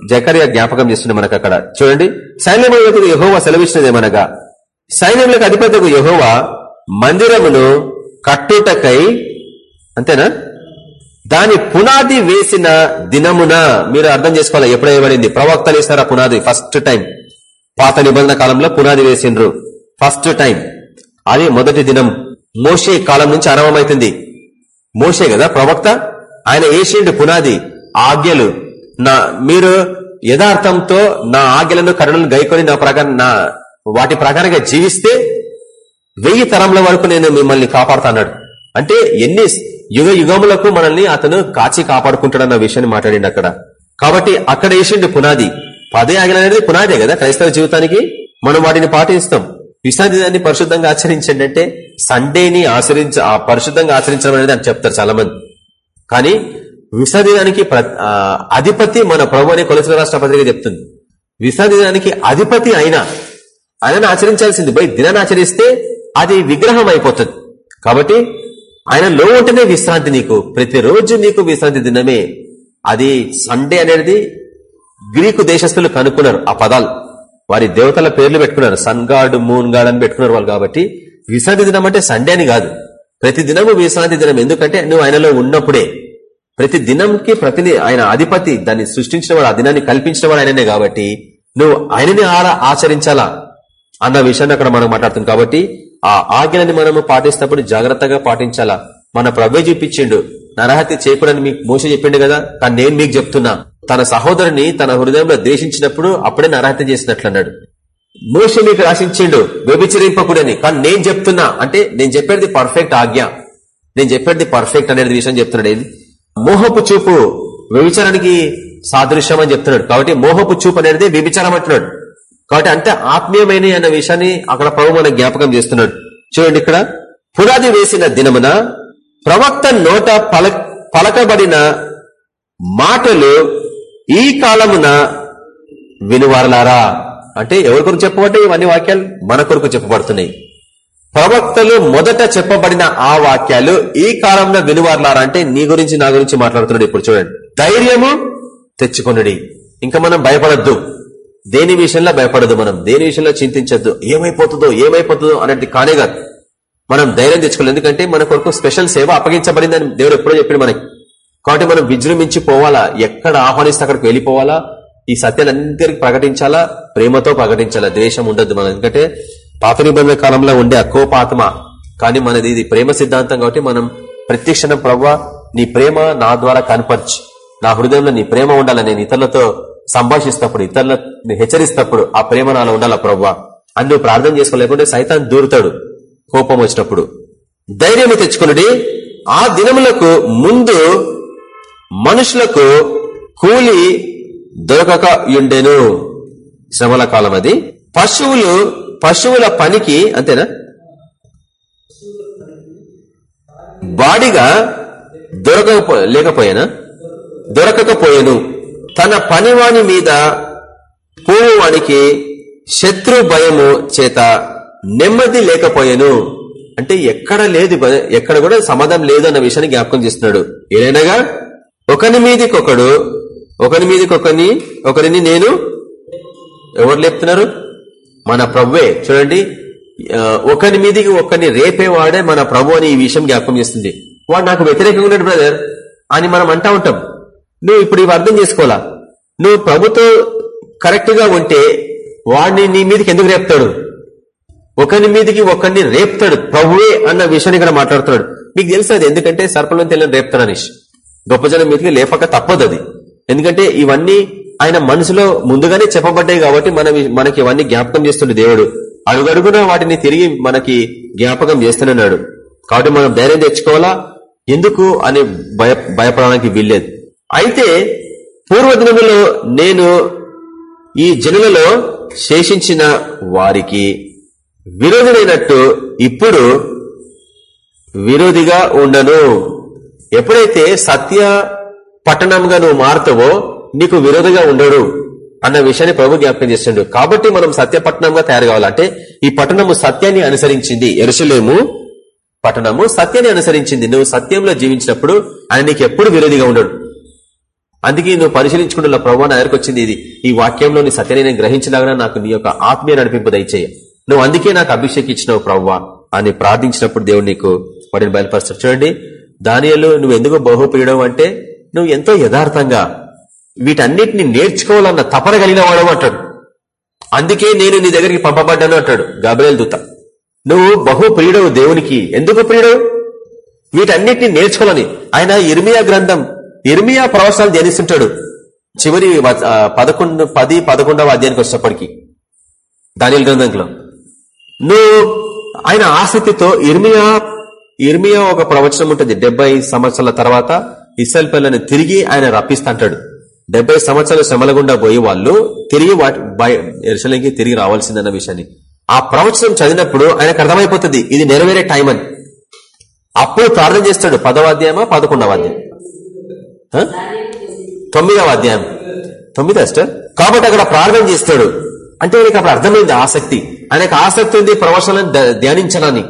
జకరియా జ్ఞాపకం చేస్తుండే మనకు అక్కడ చూడండి. సైన్యములకు యహోవా సెలవిచ్చినదేమనగా సైన్యములకు అధిపతికు యహోవా మందిరమును కట్టుటకై అంతేనా? దాని పునాది వేసిన దినమున మీరు అర్థం చేసుకోవాలి ఎప్పుడు వేయబడింది ప్రవక్తలు వేసినారు ఆ పునాది ఫస్ట్ టైం. పాత నిబంధన కాలంలో పునాది వేసిండ్రు. First time. అది మొదటి దినం. మోషే కాలం నుంచి ఆరంభమైతుంది మోషే కదా ప్రవక్త? ఆయన వేసిండు పునాది ఆజ్ఞలు. నా మీరు యథార్థంతో నా ఆజ్ఞలను కరుణను గైకొని నా ప్రకారం నా వాటి ప్రకారంగా జీవిస్తే వెయ్యి తరంల వరకు నేను మిమ్మల్ని కాపాడుతాన్నాడు. అంటే ఎన్ని యుగ యుగములకు మనల్ని అతను కాచి కాపాడుకుంటాడన్న విషయాన్ని మాట్లాడిండు అక్కడ. కాబట్టి అక్కడ వేసిండు పునాది. పదే ఆజ్ఞలు అనేది పునాదే కదా క్రైస్తవ జీవితానికి? మనం వాటిని పాటిస్తాం. విశ్రాంతి దాన్ని పరిశుద్ధంగా ఆచరించండి అంటే సండేని ఆచరించ పరిశుద్ధంగా ఆచరించడం అనేది అని చెప్తారు చాలా మంది కానీ విశ్రాంతి అధిపతి మన ప్రభు అనే కొలసిన రాష్ట్ర పత్రిక చెప్తుంది. విశ్రాంతి అధిపతి అయినా ఆయనను ఆచరించాల్సింది బై దినాన్ని ఆచరిస్తే అది విగ్రహం అయిపోతుంది కాబట్టి ఆయన లో ఉంటేనే విశ్రాంతి నీకు. ప్రతిరోజు నీకు విశ్రాంతి దినమే. అది సండే అనేది గ్రీకు దేశస్తులు కనుక్కున్నారు ఆ పదాలు. వారి దేవతల పేర్లు పెట్టుకున్నారు. సన్ గాడ్ మూన్ గాడ్ అని పెట్టుకున్నారు వాళ్ళు కాబట్టి విశ్రాంతి దినం అంటే సండే అని కాదు. ప్రతి దినము విశ్రాంతి దినం. ఎందుకంటే నువ్వు ఆయనలో ఉన్నప్పుడే ప్రతి దినంకి ప్రతిని ఆయన అధిపతి దాన్ని సృష్టించిన వాడు ఆ దినాన్ని కల్పించిన వాడు ఆయననే కాబట్టి నువ్వు ఆయనని ఆచరించాలా అన్న విషయాన్ని అక్కడ మనం మాట్లాడుతుంది కాబట్టి ఆ ఆజ్ఞలని మనము పాటిస్తున్నప్పుడు జాగ్రత్తగా పాటించాలా. మన ప్రభే చూపించిండు నరహత్య చేయకూడని మీకు మోస చెప్పిండు కదా కానీ నేను మీకు చెప్తున్నా. తన సహోదరుని తన హృదయంలో ద్వేషించినప్పుడు అప్పుడే నరహత్య చేసినట్లు అన్నాడు. మోస మీకు రాసించిండు వ్యభిచరింపకూడని కానీ నేను చెప్తున్నా. అంటే నేను చెప్పేది పర్ఫెక్ట్ ఆజ్ఞ. నేను చెప్పేది పర్ఫెక్ట్ అనేది విషయం చెప్తున్నాడు. మోహపు చూపు వ్యభిచారానికి సాదృశ్యం అని చెప్తున్నాడు. కాబట్టి మోహపు చూపు అనేది వ్యభిచారం అంటున్నాడు. కాబట్టి అంటే ఆత్మీయమైన అన్న విషయాన్ని అక్కడ ప్రభు మన జ్ఞాపకం చేస్తున్నాడు. చూడండి ఇక్కడ. పునాది వేసిన దినమున ప్రవక్త నోట పలకబడిన మాటలు ఈ కాలమున వినువారలారా? అంటే ఎవరి కొరకు చెప్పబడ్డాయి? ఇవన్నీ వాక్యాలు మన కొరకు చెప్పబడుతున్నాయి. ప్రవక్తలు మొదట చెప్పబడిన ఆ వాక్యాలు ఈ కాలంలో వినువారలారా అంటే నీ గురించి నా గురించి మాట్లాడుతున్నాడు ఇప్పుడు చూడండి. ధైర్యము తెచ్చుకొనుడి. ఇంకా మనం భయపడద్దు. దేని విషయంలో భయపడదు మనం? దేని విషయంలో చింతించద్దు? ఏమైపోతుందో ఏమైపోతుందో అనేది కానే కాదు. మనం ధైర్యం తెచ్చుకోలేదు ఎందుకంటే మన కొరకు స్పెషల్ సేవ అప్పగించబడిందని దేవుడు ఎప్పుడో చెప్పాడు మనకి. కాబట్టి మనం విజృంభించి పోవాలా? ఎక్కడ ఆహ్వానిస్తే అక్కడికి వెళ్ళిపోవాలా? ఈ సత్యాలందరికీ ప్రకటించాలా? ప్రేమతో ప్రకటించాలా? ద్వేషం ఉండద్దు మనం ఎందుకంటే పాత నిబంధన కాలంలో ఉండే అకోపాత్మ కానీ మనది ఇది ప్రేమ సిద్ధాంతం కాబట్టి మనం ప్రత్యక్షణం ప్రవ్వా నీ ప్రేమ నా ద్వారా కనపరచు నా హృదయంలో నీ ప్రేమ ఉండాలని నేను ఇతరులతో సంభాషిస్తప్పుడు ఇతరులను హెచ్చరిస్తప్పుడు ఆ ప్రేమ నాలో ఉండాలా ప్రవ్వా? అని నువ్వు ప్రార్థన చేసుకోలేకుంటే సైతాన్ దూరుతాడు కోపం వచ్చినప్పుడు. ధైర్యం తెచ్చుకున్నది ఆ దినములకు ముందు మనుషులకు కూలి దొరకక ఉండెను శ్రమల కాలం అది. పశువులు పశువుల పనికి అంతేనా? బాడిగా దొరక లేకపోయానా? దొరకకపోయాను. తన పనివాని మీద పోవువానికి శత్రు భయము చేత నెమ్మది లేకపోయాను. అంటే ఎక్కడ లేదు ఎక్కడ కూడా సమాధానం లేదు అన్న విషయాన్ని జ్ఞాపకం చేస్తున్నాడు. ఏదైనాగా ఒకని మీదికొకడు ఒకరి మీదకొకని ఒకరిని నేను ఎవరు లేపుతున్నారు? మన ప్రభువే. చూడండి ఒకరి మీదికి ఒకరిని రేపేవాడే మన ప్రభు అని ఈ విషయం జ్ఞాపకం చేస్తుంది. వాడు నాకు వ్యతిరేకంగా ఉన్నాడు బ్రదర్. అని మనం అంటా ఉంటాం. నువ్వు ఇప్పుడు ఇవి అర్థం చేసుకోవాలా? నువ్వు ప్రభుతో కరెక్ట్గా ఉంటే వాడిని నీ మీదకి ఎందుకు రేపుతాడు? ఒకరి మీదకి ఒకరిని రేపుతాడు ప్రభువే అన్న విషయాన్ని ఇక్కడ మాట్లాడుతున్నాడు. మీకు తెలుసు అది ఎందుకంటే సర్పంలో తెలియని రేపుతాడు అనేసి. గొప్ప జనం మీదకి లేపక తప్పదు అది. ఎందుకంటే ఇవన్నీ ఆయన మనసులో ముందుగానే చెప్పబడ్డాయి కాబట్టి మనం మనకి ఇవన్నీ జ్ఞాపకం చేస్తుండే దేవుడు. అడుగడుగున వాటిని తిరిగి మనకి జ్ఞాపకం చేస్తున్నాడు కాబట్టి మనం ధైర్యం తెచ్చుకోవాలా? ఎందుకు అని భయ భయపడడానికి వీల్లేదు. అయితే పూర్వదినములో నేను ఈ జనులలో శేషించిన వారికి విరోధుడైనట్టు ఇప్పుడు విరోధిగా ఉండను. ఎప్పుడైతే సత్య పట్టణంగా నువ్వు మారుతావో నీకు విరోధిగా ఉండడు అన్న విషయాన్ని ప్రభు జ్ఞాపకం చేస్తుండడు కాబట్టి మనం సత్యపట్నంగా తయారు కావాలంటే ఈ పట్టణము సత్యాన్ని అనుసరించింది. ఎరుసలేము పట్టణము సత్యాన్ని అనుసరించింది. నువ్వు సత్యంలో జీవించినప్పుడు ఆయన నీకు ఎప్పుడు విరోధిగా ఉండడు. అందుకే నువ్వు పరిశీలించుకుంటున్న ప్రభు నా దగ్గరకు వచ్చింది ఇది. ఈ వాక్యంలోని సత్యాన్ని నేను గ్రహించలాగా నాకు నీ యొక్క ఆత్మీయ నడిపింపు దయచేయ. నువ్వు అందుకే నాకు అభిషేకించినావు ప్రవ్వా అని ప్రార్థించినప్పుడు దేవుడు నీకు వాటిని బయలుపరుస్తాడు. చూడండి దానియలు నువ్వు ఎందుకు బహుప్రియుడవు అంటే నువ్వు ఎంతో యథార్థంగా వీటన్నిటిని నేర్చుకోవాలన్న తపన కలిగిన వాడు అంటాడు. అందుకే నేను నీ దగ్గరికి పంపబడ్డాను అంటాడు గాబ్రేల్ దూత. నువ్వు బహు ప్రియుడవు దేవునికి. ఎందుకు ప్రియుడవు? వీటన్నిటిని నేర్చుకోవాలని. ఆయన ఇర్మియా గ్రంథం ఇర్మియా ప్రవచనాలు ధ్యానిస్తుంటాడు. చివరి పదకొండు పది పదకొండవ అధ్యాయానికి వచ్చేప్పటికి దానిల గ్రంథంలో. నువ్వు ఆయన ఆసక్తితో ఇర్మియా ఇర్మియా ఒక ప్రవచనం ఉంటుంది. డెబ్బై సంవత్సరాల తర్వాత ఇసల్ పిల్లని తిరిగి ఆయన రప్పిస్తాంటాడు డెబ్బై సంవత్సరాల శ్రమల గుండా పోయి వాళ్ళు తిరిగి వాటి ఎరుసలంకి తిరిగి రావాల్సిందన్న విషయాన్ని. ఆ ప్రవచనం చదివినప్పుడు ఆయనకు అర్థమైపోతుంది ఇది నెరవేరే టైం అని. అప్పుడు ప్రార్థన చేస్తాడు పదవ అధ్యాయమా పదకొండవ అధ్యాయం? తొమ్మిదవ అధ్యాయం. తొమ్మిది అస్టర్ కాబట్టి అక్కడ ప్రార్థన చేస్తాడు. అంటే ఆయనకు అప్పుడు అర్థమైంది ఆసక్తి. ఆయనకు ఆసక్తి ఉంది ప్రవచనాలను ధ్యానించాలని.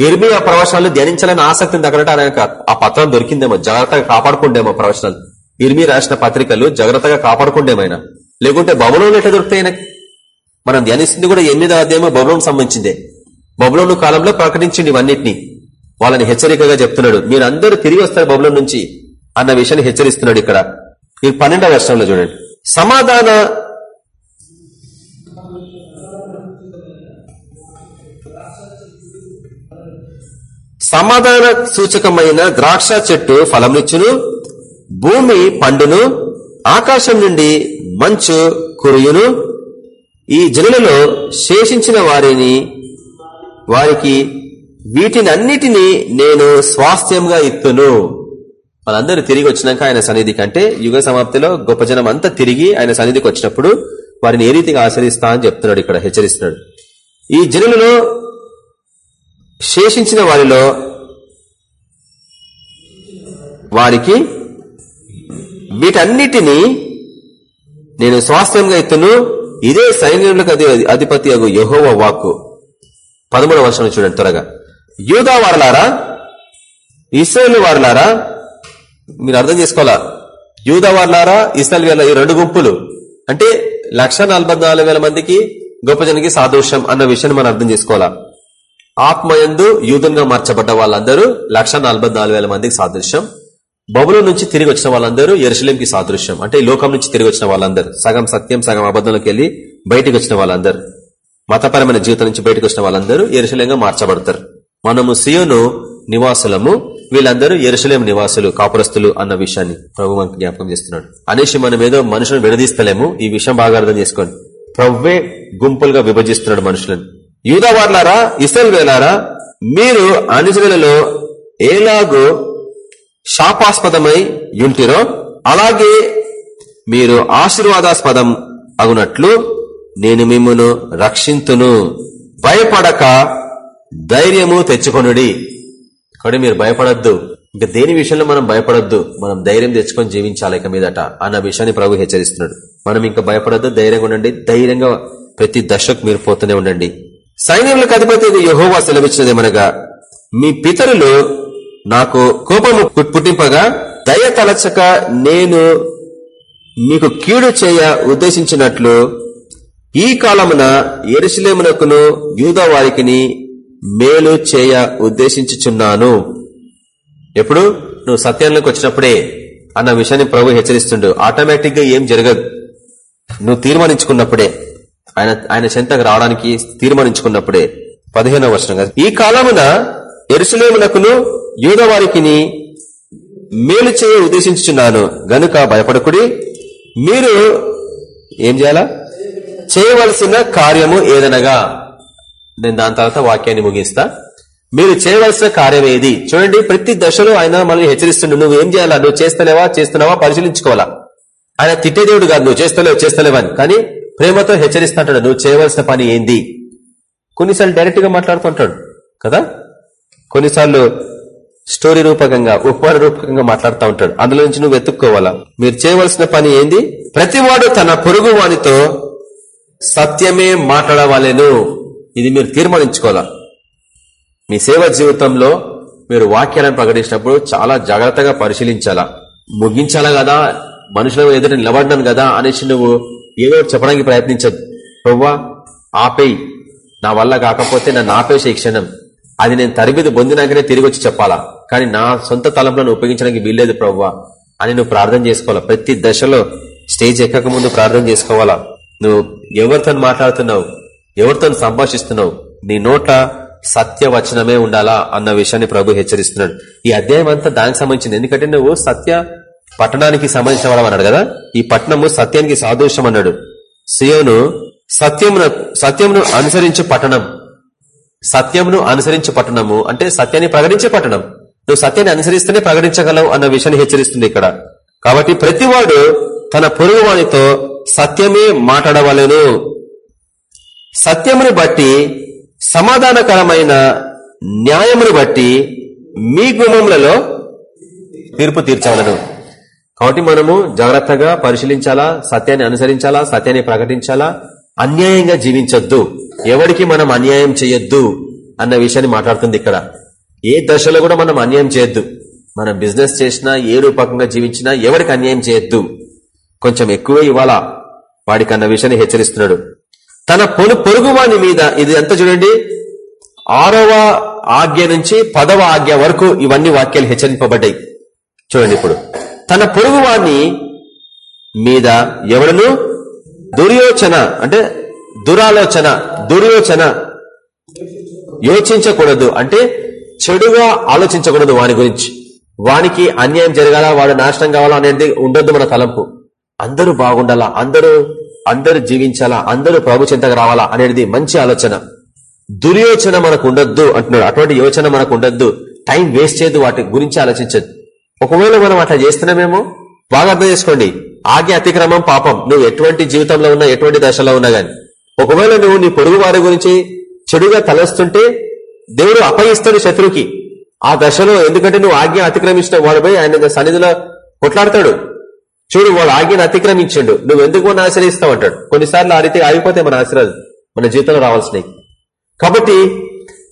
ఎర్మి ఆ ప్రవచనాలు ధ్యానించాలని ఆసక్తి ఉంది అక్కడ. ఆయనకు ఆ పత్రం దొరికిందేమో జాగ్రత్తగా కాపాడుకుండేమో ప్రవచనాలు. ఇర్మి రాసిన పత్రికలు జాగ్రత్తగా కాపాడుకుండేమైనా? లేకుంటే బబులోని ఎట్లా దొరుకుతాయి మనం ధ్యానిస్తుంది కూడా ఎనిమిదో అధ్యాయమో బబులోని సంబంధించిందే. బబులోను కాలంలో ప్రకటించింది ఇవన్నిటిని. వాళ్ళని హెచ్చరికగా చెప్తున్నాడు. మీరందరూ తిరిగి వస్తారు బబులోన్ నుంచి అన్న విషయాన్ని హెచ్చరిస్తున్నాడు ఇక్కడ. ఈ పన్నెండవ వర్షంలో చూడండి. సమాధాన సమాధాన సూచకమైన ద్రాక్ష చెట్టు ఫలమునిచ్చును. భూమి పండును ఆకాశం నుండి మంచు కురియును. ఈ జనులలో శేషించిన వారిని వారికి వీటినన్నిటినీ నేను స్వాస్థ్యంగా ఇత్తును. వాళ్ళందరూ తిరిగి వచ్చినాక ఆయన సన్నిధి కంటే యుగ సమాప్తిలో గొప్ప జనం అంతా తిరిగి ఆయన సన్నిధికి వచ్చినప్పుడు వారిని ఏ రీతిగా ఆచరిస్తా అని చెప్తున్నాడు ఇక్కడ హెచ్చరిస్తున్నాడు. ఈ జనులలో శేషించిన వారిలో వారికి వీటన్నిటినీ నేను స్వాస్థ్యంగా ఎత్తును ఇదే సైన్యములకు అది అధిపతి అగు యహోవ వాక్కు. పదమూడవ వర్షం చూడండి త్వరగా. యూదా వారలారా? ఇస్రాయల్ వారలారా? మీరు అర్థం చేసుకోవాలా? యూదా వారలారా? ఇస్రాయల్ వేల ఈ రెండు గుంపులు. అంటే లక్ష మందికి గొప్ప జనకి సాదృశ్యం అన్న విషయాన్ని మనం అర్థం చేసుకోవాలా? ఆత్మయందు యూదంగా మార్చబడ్డ వాళ్ళందరూ లక్ష మందికి సాదృశ్యం. బబులో నుంచి తిరిగి వచ్చిన వాళ్ళందరూ ఎరుసలేంకి సాదృశ్యం. అంటే ఈ లోకం నుంచి తిరిగి వచ్చిన వాళ్ళందరూ. సగం సత్యం సగం అబద్ధంలోకి వెళ్ళి బయటకు వచ్చిన వాళ్ళందరూ. మతపరమైన జీవితం నుంచి బయటకు వచ్చిన వాళ్ళందరూ ఎరుసలేంగా మార్చబడతారు. మనము సియోను నివాసులము. వీళ్ళందరూ ఎరుసలేం నివాసులు కాపురస్తులు అన్న విషయాన్ని ప్రభు మనకు జ్ఞాపకం చేస్తున్నాడు. అనేసి మనం ఏదో మనుషులను విడదీస్తలేము. ఈ విషయం బాగా అర్థం చేసుకోండి. ప్రవ్వే గుంపులుగా విభజిస్తున్నాడు మనుషులను. యూదవార్లారా ఇసల్ వేలారా మీరు అనిజవేలలో ఏలాగో శాపాస్పదమై యుంటిరో అలాగే మీరు ఆశీర్వాదాస్పదం అగునట్లు నేను మిమ్మను రక్షింతును. భయపడక ధైర్యము తెచ్చుకొనుడి. కాబట్టి మీరు భయపడద్దు. ఇంకా దేని విషయంలో మనం భయపడద్దు? మనం ధైర్యం తెచ్చుకొని జీవించాలి ఇక మీదట అన్న విషయాన్ని ప్రభు హెచ్చరిస్తున్నాడు. మనం ఇంకా భయపడద్దు ధైర్యంగా ఉండండి. ధైర్యంగా ప్రతి దశకు మీరు పోతూనే ఉండండి. సైన్యములకు అధిపతి యహోవా సెలవిచ్చినదేమనగా మీ పితరులు నాకు కోపము పుట్టింపగా దయ తలచక నేను మీకు కీడు చేయ ఉద్దేశించినట్లు ఈ కాలమున ఎరుసలేమునకును యూదా వారికి మేలు చేయ ఉద్దేశించుచున్నాను. ఎప్పుడు? నువ్వు సత్యంలోకి వచ్చినప్పుడే అన్న విషయాన్ని ప్రభు హెచ్చరిస్తుండు. ఆటోమేటిక్గా ఏం జరగదు. నువ్వు తీర్మానించుకున్నప్పుడే. ఆయన ఆయన చెంతకు రావడానికి తీర్మానించుకున్నప్పుడే. పదిహేనవ వర్షం కదా. ఈ కాలమున ఎరుసలేమునకును యూదవారికి మేలు చేయ ఉద్దేశించుచున్నాను. గనుక భయపడకుడి. మీరు ఏం చేయాలా? చేయవలసిన కార్యము ఏదనగా? నేను దాని తర్వాత వాక్యాన్ని ముగిస్తా. మీరు చేయవలసిన కార్యం ఏది? చూడండి ప్రతి దశలో ఆయన మనల్ని హెచ్చరిస్తుండు. నువ్వు ఏం చేయాలా? నువ్వు చేస్తలేవా? చేస్తున్నావా? పరిశీలించుకోవాలా? ఆయన తిట్టేదేవుడు కాదు. నువ్వు చేస్తలేవు చేస్తలేవని. కానీ ప్రేమతో హెచ్చరిస్తుంటాడు నువ్వు చేయవలసిన పని ఏంది? కొన్నిసార్లు డైరెక్ట్గా మాట్లాడుతుంటాడు కదా? కొన్నిసార్లు స్టోరీ రూపకంగా ఉపమాన రూపకంగా మాట్లాడుతూ ఉంటాడు. అందులో నుంచి నువ్వు వెతుక్కోవాలా? మీరు చేయవలసిన పని ఏంది? ప్రతివాడు తన పొరుగు వానితో సత్యమే మాట్లాడవాలేను. ఇది మీరు తీర్మానించుకోవాలా? మీ సేవ జీవితంలో మీరు వాక్యాలను ప్రకటించినప్పుడు చాలా జాగ్రత్తగా పరిశీలించాలా? ముగించాలా కదా? మనుషుల ఎదురు నిలబడినాను కదా అనేసి నువ్వు ఏదో చెప్పడానికి ప్రయత్నించదు. ప్రవ్వా ఆపేయి. నా వల్ల కాకపోతే నన్ను ఆపేసే క్షణం. అది నేను తరిమిది పొందినాకనే తిరిగి వచ్చి చెప్పాలా? కానీ నా సొంత తలంపులను ఉపయోగించడానికి వీల్లేదు ప్రవ్వా అని నువ్వు ప్రార్థన చేసుకోవాలా? ప్రతి దశలో స్టేజ్ ఎక్కక ముందు ప్రార్థన చేసుకోవాలా? నువ్వు ఎవరితో మాట్లాడుతున్నావు? ఎవరితో సంభాషిస్తున్నావు? నీ నోట సత్యవచనమే ఉండాలా? అన్న విషయాన్ని ప్రభు హెచ్చరిస్తున్నాడు. ఈ అధ్యాయం అంతా దానికి సంబంధించింది. ఎందుకంటే నువ్వు సత్య పట్టణానికి సంబంధించిన వాడు అన్నాడు కదా? ఈ పట్టణము సత్యానికి సాదృశ్యం అన్నాడు సియోను సత్యమును సత్యమును అనుసరించే పట్టణం. సత్యమును అనుసరించే పట్టణము. అంటే సత్యాన్ని ప్రకటించే పట్టణం. నువ్వు సత్యాన్ని అనుసరిస్తేనే ప్రకటించగలవు అన్న విషయాన్ని హెచ్చరిస్తుంది ఇక్కడ. కాబట్టి ప్రతివాడు తన పొరుగువానితో సత్యమే మాట్లాడవలను. సత్యమును బట్టి సమాధానకరమైన న్యాయమును బట్టి మీ గుమములలో తీర్పు తీర్చాలను కాబట్టి మనము జాగ్రత్తగా పరిశీలించాలా సత్యాన్ని అనుసరించాలా సత్యాన్ని ప్రకటించాలా? అన్యాయంగా జీవించొద్దు. ఎవరికి మనం అన్యాయం చేయొద్దు అన్న విషయాన్ని మాట్లాడుతుంది ఇక్కడ. ఏ దశలో కూడా మనం అన్యాయం చేయొద్దు. మనం బిజినెస్ చేసినా ఏ రూపకంగా జీవించినా ఎవరికి అన్యాయం చేయొద్దు. కొంచెం ఎక్కువే ఇవ్వాలా? వాడికి అన్న విషయాన్ని హెచ్చరిస్తున్నాడు. తన పొను పొరుగువాని మీద ఇది ఎంత చూడండి? ఆరవ ఆజ్ఞ నుంచి పదవ ఆజ్ఞ వరకు ఇవన్నీ వాక్యాలు హెచ్చరింపబడ్డాయి. చూడండి ఇప్పుడు. తన పొరుగువాని మీద ఎవడను? దుర్యోచన అంటే దురాలోచన దుర్యోచన యోచించకూడదు. అంటే చెడుగా ఆలోచించకూడదు వాని గురించి. వానికి అన్యాయం జరగాల వాడు నాశనం కావాలా అనేది ఉండొద్దు మన తలంపు. అందరూ బాగుండాలా అందరూ అందరూ జీవించాలా అందరూ ప్రభు చింతకు రావాలా అనేది మంచి ఆలోచన. దుర్యోచన మనకు ఉండొద్దు అంటున్నాడు. అటువంటి యోచన మనకు ఉండొద్దు టైం వేస్ట్ చేయదు వాటి గురించి ఆలోచించదు ఒకవేళ మనం అట్లా చేస్తున్నామేమో బాగా అర్థం చేసుకోండి. ఆగే అతిక్రమం పాపం. నువ్వు ఎటువంటి జీవితంలో ఉన్నా ఎటువంటి దశలో ఉన్నా గానీ. ఒకవేళ నువ్వు నీ పొరుగు వారి గురించి చెడుగా తలస్తుంటే దేవుడు అపయిస్తాడు శత్రువుకి. ఆ దశలో ఎందుకంటే నువ్వు ఆజ్ఞ అతిక్రమించిన వాడిపై ఆయన సన్నిధిలో కొట్లాడతాడు. చూడు వాడు ఆజ్ఞను అతిక్రమించిండు. నువ్వు ఎందుకు మన ఆశ్రయిస్తావు అంటాడు. కొన్నిసార్లు ఆ రీతి ఆగిపోతే మన ఆశీర్వాదం మన జీవితంలో రావాల్సినవి. కాబట్టి